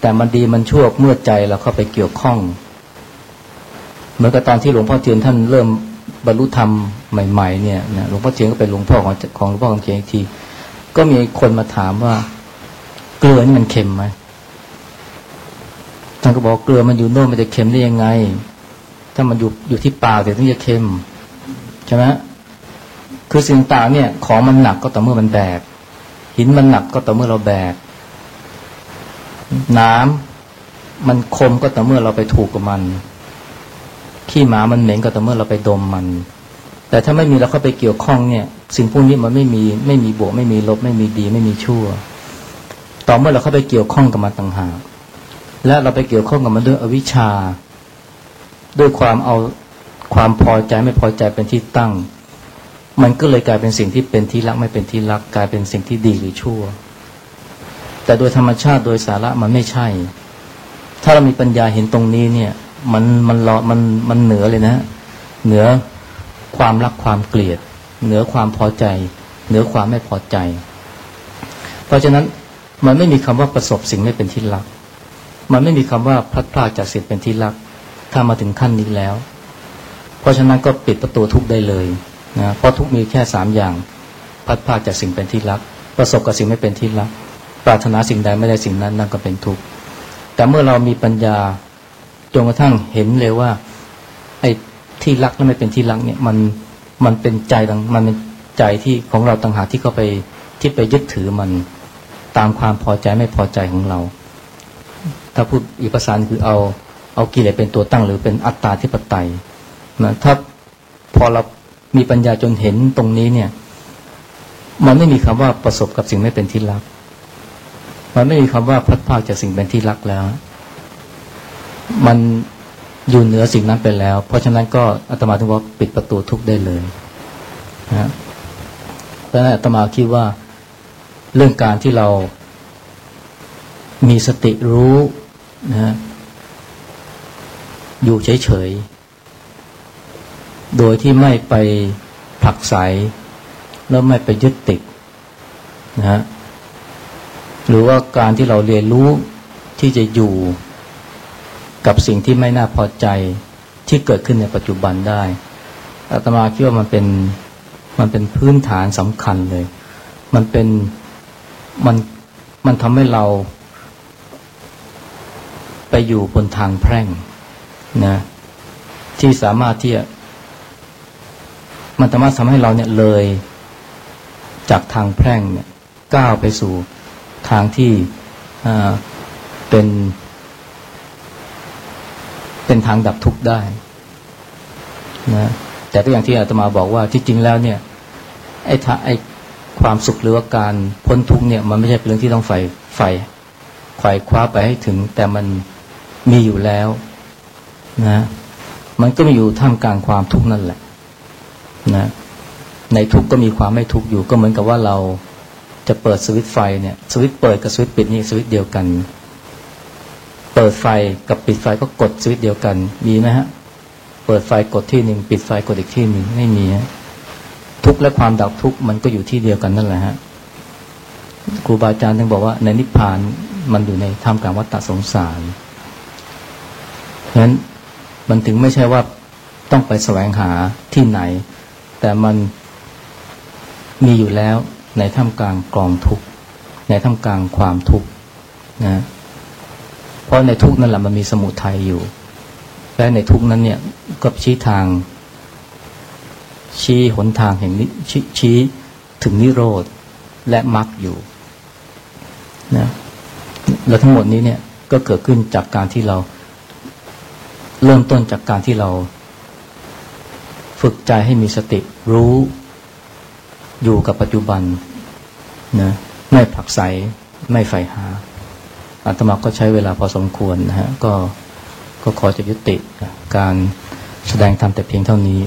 แต่มันดีมันชั่วเมื่อใจเราเข้าไปเกี่ยวข้อง เหมือนกับตอนที่หลวงพ่อเทียนท่านเริ่มบรรลุธรรมใหม่ๆเนี่ยหลวงพ่อเทียนก็เป็นหลวงพ่อของของหลวงพ่อคำเขียนอีกที ก็มีคนมาถามว่า เกลือนี่มันเค็มไหมท่านก็บอกเกลือมันอยู่โน่นมันจะเค็มได้ยังไง ถ้ามันอยู่อยู่ที่ปากเดี๋ยวต้องจะเค็มใช่ไหมคือสิ่งต่างเนี่ยของมันหนักก็ต่อเมื่อมันแบกหินมันหนักก็ต่อเมื่อเราแบกน้ำมันคมก็ต่อเมื่อเราไปถูกกับมัน ขี้หมามันเหม็นก็ต่เมื่อเราไปดมมัน แต่ถ้าไม่มีเราเข้าไปเกี่ยวข้องเนี่ย สิ่งพวกนี้มันไม่มีไม่มีบวก ไม่มีลบ ไม่มีดี ไม่มีชั่ว ต่อเมื่อเราเข้าไปเกี่ยวข้องกับมันต่างหากและเราไปเกี่ยวข้องกับมันด้วยอวิชชา ด้วยความเอาความพอใจไม่พอใจเป็นที่ตั้ง มันก็เลยกลายเป็นสิ่งที่เป็นที่รักไม่เป็นที่รักกลายเป็นสิ่งที่ดีหรือชั่ว แต่โดยธรรมชาติโดยสาระมันไม่ใช่ ถ้าเรามีปัญญาเห็นตรงนี้เนี่ย มันมันรอมันมันเหนือเลยนะ เหนือความรักความเกลียด เหนือความพอใจ เหนือความไม่พอใจ เพราะฉะนั้นมันไม่มีคำว่าประสบสิ่งไม่เป็นที่รัก มันไม่มีคำว่าพลัดพรากจากสิ่งเป็นที่รัก ถ้ามาถึงขั้นนี้แล้ว เพราะฉะนั้นก็ปิดประตูทุกได้เลยนะเพราะทุกมีแค่สามอย่างพัดพากจากสิ่งเป็นที่รัก ประสบกับสิ่งไม่เป็นที่รัก ปรารถนาสิ่งใดไม่ได้สิ่งนั้นนั่นก็เป็นทุกข์แต่เมื่อเรามีปัญญา จนกระทั่งเห็นเลยว่า ไอ้ที่รักและไม่เป็นที่รักเนี่ยมันมันเป็นใจต่างมันเป็นใจที่ของเราต่างหากที่เขาไปที่ไปยึดถือมันตามความพอใจไม่พอใจของเรา ถ้าพูดอีกภาษาคือเอาเอากิเลสเป็นตัวตั้งหรือเป็นอัตตาที่ปไตยนะถ้าพอเรามีปัญญาจนเห็นตรงนี้เนี่ย มันไม่มีคำว่าประสบกับสิ่งไม่เป็นที่รัก มันไม่มีคำว่าพัดพาจากสิ่งเป็นที่รักแล้ว มันอยู่เหนือสิ่งนั้นไปแล้ว เพราะฉะนั้นก็อาตมาถึงว่าปิดประตูทุกได้เลยนะเพราะนั้นอาตมาคิดว่าเรื่องการที่เรามีสติรู้นะอยู่เฉยๆ โดยที่ไม่ไปผลักไสแล้วไม่ไปยึดติดนะหรือว่าการที่เราเรียนรู้ที่จะอยู่ กับสิ่งที่ไม่น่าพอใจที่เกิดขึ้นในปัจจุบันได้อาตมาคิดว่ามันเป็นมันเป็นพื้นฐานสำคัญเลย มันเป็นมันมันทำให้เรา ไปอยู่บนทางแพร่งนะที่สามารถที่จะมันสามารถทำให้เราเนี่ยเลย จากทางแพร่งเนี่ยก้าวไปสู่ทางที่เป็น เป็นทางดับทุกข์ได้นะแต่ก็อย่างที่อาตมาบอกว่าที่จริงแล้วเนี่ยไอ้ไอ้ความสุขหรือว่าการพ้นทุกข์เนี่ย มันไม่ใช่เป็นเรื่องที่ต้องใฝ่ใฝ่ไขว่คว้าไปให้ถึง แต่มันมีอยู่แล้วนะมันก็มีอยู่ท่ามกลางความทุกข์นั่นแหละนะในทุกข์ก็มีความไม่ทุกข์อยู่ก็เหมือนกับว่าเราจะเปิดสวิตไฟเนี่ย สวิตเปิดกับสวิตปิดนี่สวิตเดียวกัน เปิดไฟกับปิดไฟก็กดสวิตเดียวกัน มีไหมฮะ เปิดไฟกดที่หนึ่งปิดไฟกดอีกที่หนึ่งไม่มีทุกและความดับทุกมันก็อยู่ที่เดียวกันนั่นแหละฮะครูบาอาจารย์ถึงบอกว่าในนิพพานมันอยู่ในท่ามกลางวัฏสงสารเพราะฉะนั้นมันถึงไม่ใช่ว่าต้องไปแสวงหาที่ไหน แต่มันมีอยู่แล้วในท่ามกลางกองทุกในท่ามกลางความทุกนะ เพราะในทุกนั่นแหละมันมีสมุทัยอยู่ และในทุกนั้นเนี่ยก็ชี้ทาง ชี้หนทางแห่งนี้ชชี้ถึงนิโรธและมรรคอยู่นะแล้วทั้งหมดนี้เนี่ยก็เกิดขึ้นจากการที่เรา เริ่มต้นจากการที่เรา ฝึกใจให้มีสติรู้อยู่กับปัจจุบันนะไม่ผักใสไม่ใฝ่หา อาตมาก็ใช้เวลาพอสมควรนะฮะก็ก็ขอจะยุติการแสดงธรรมแต่เพียงเท่านี้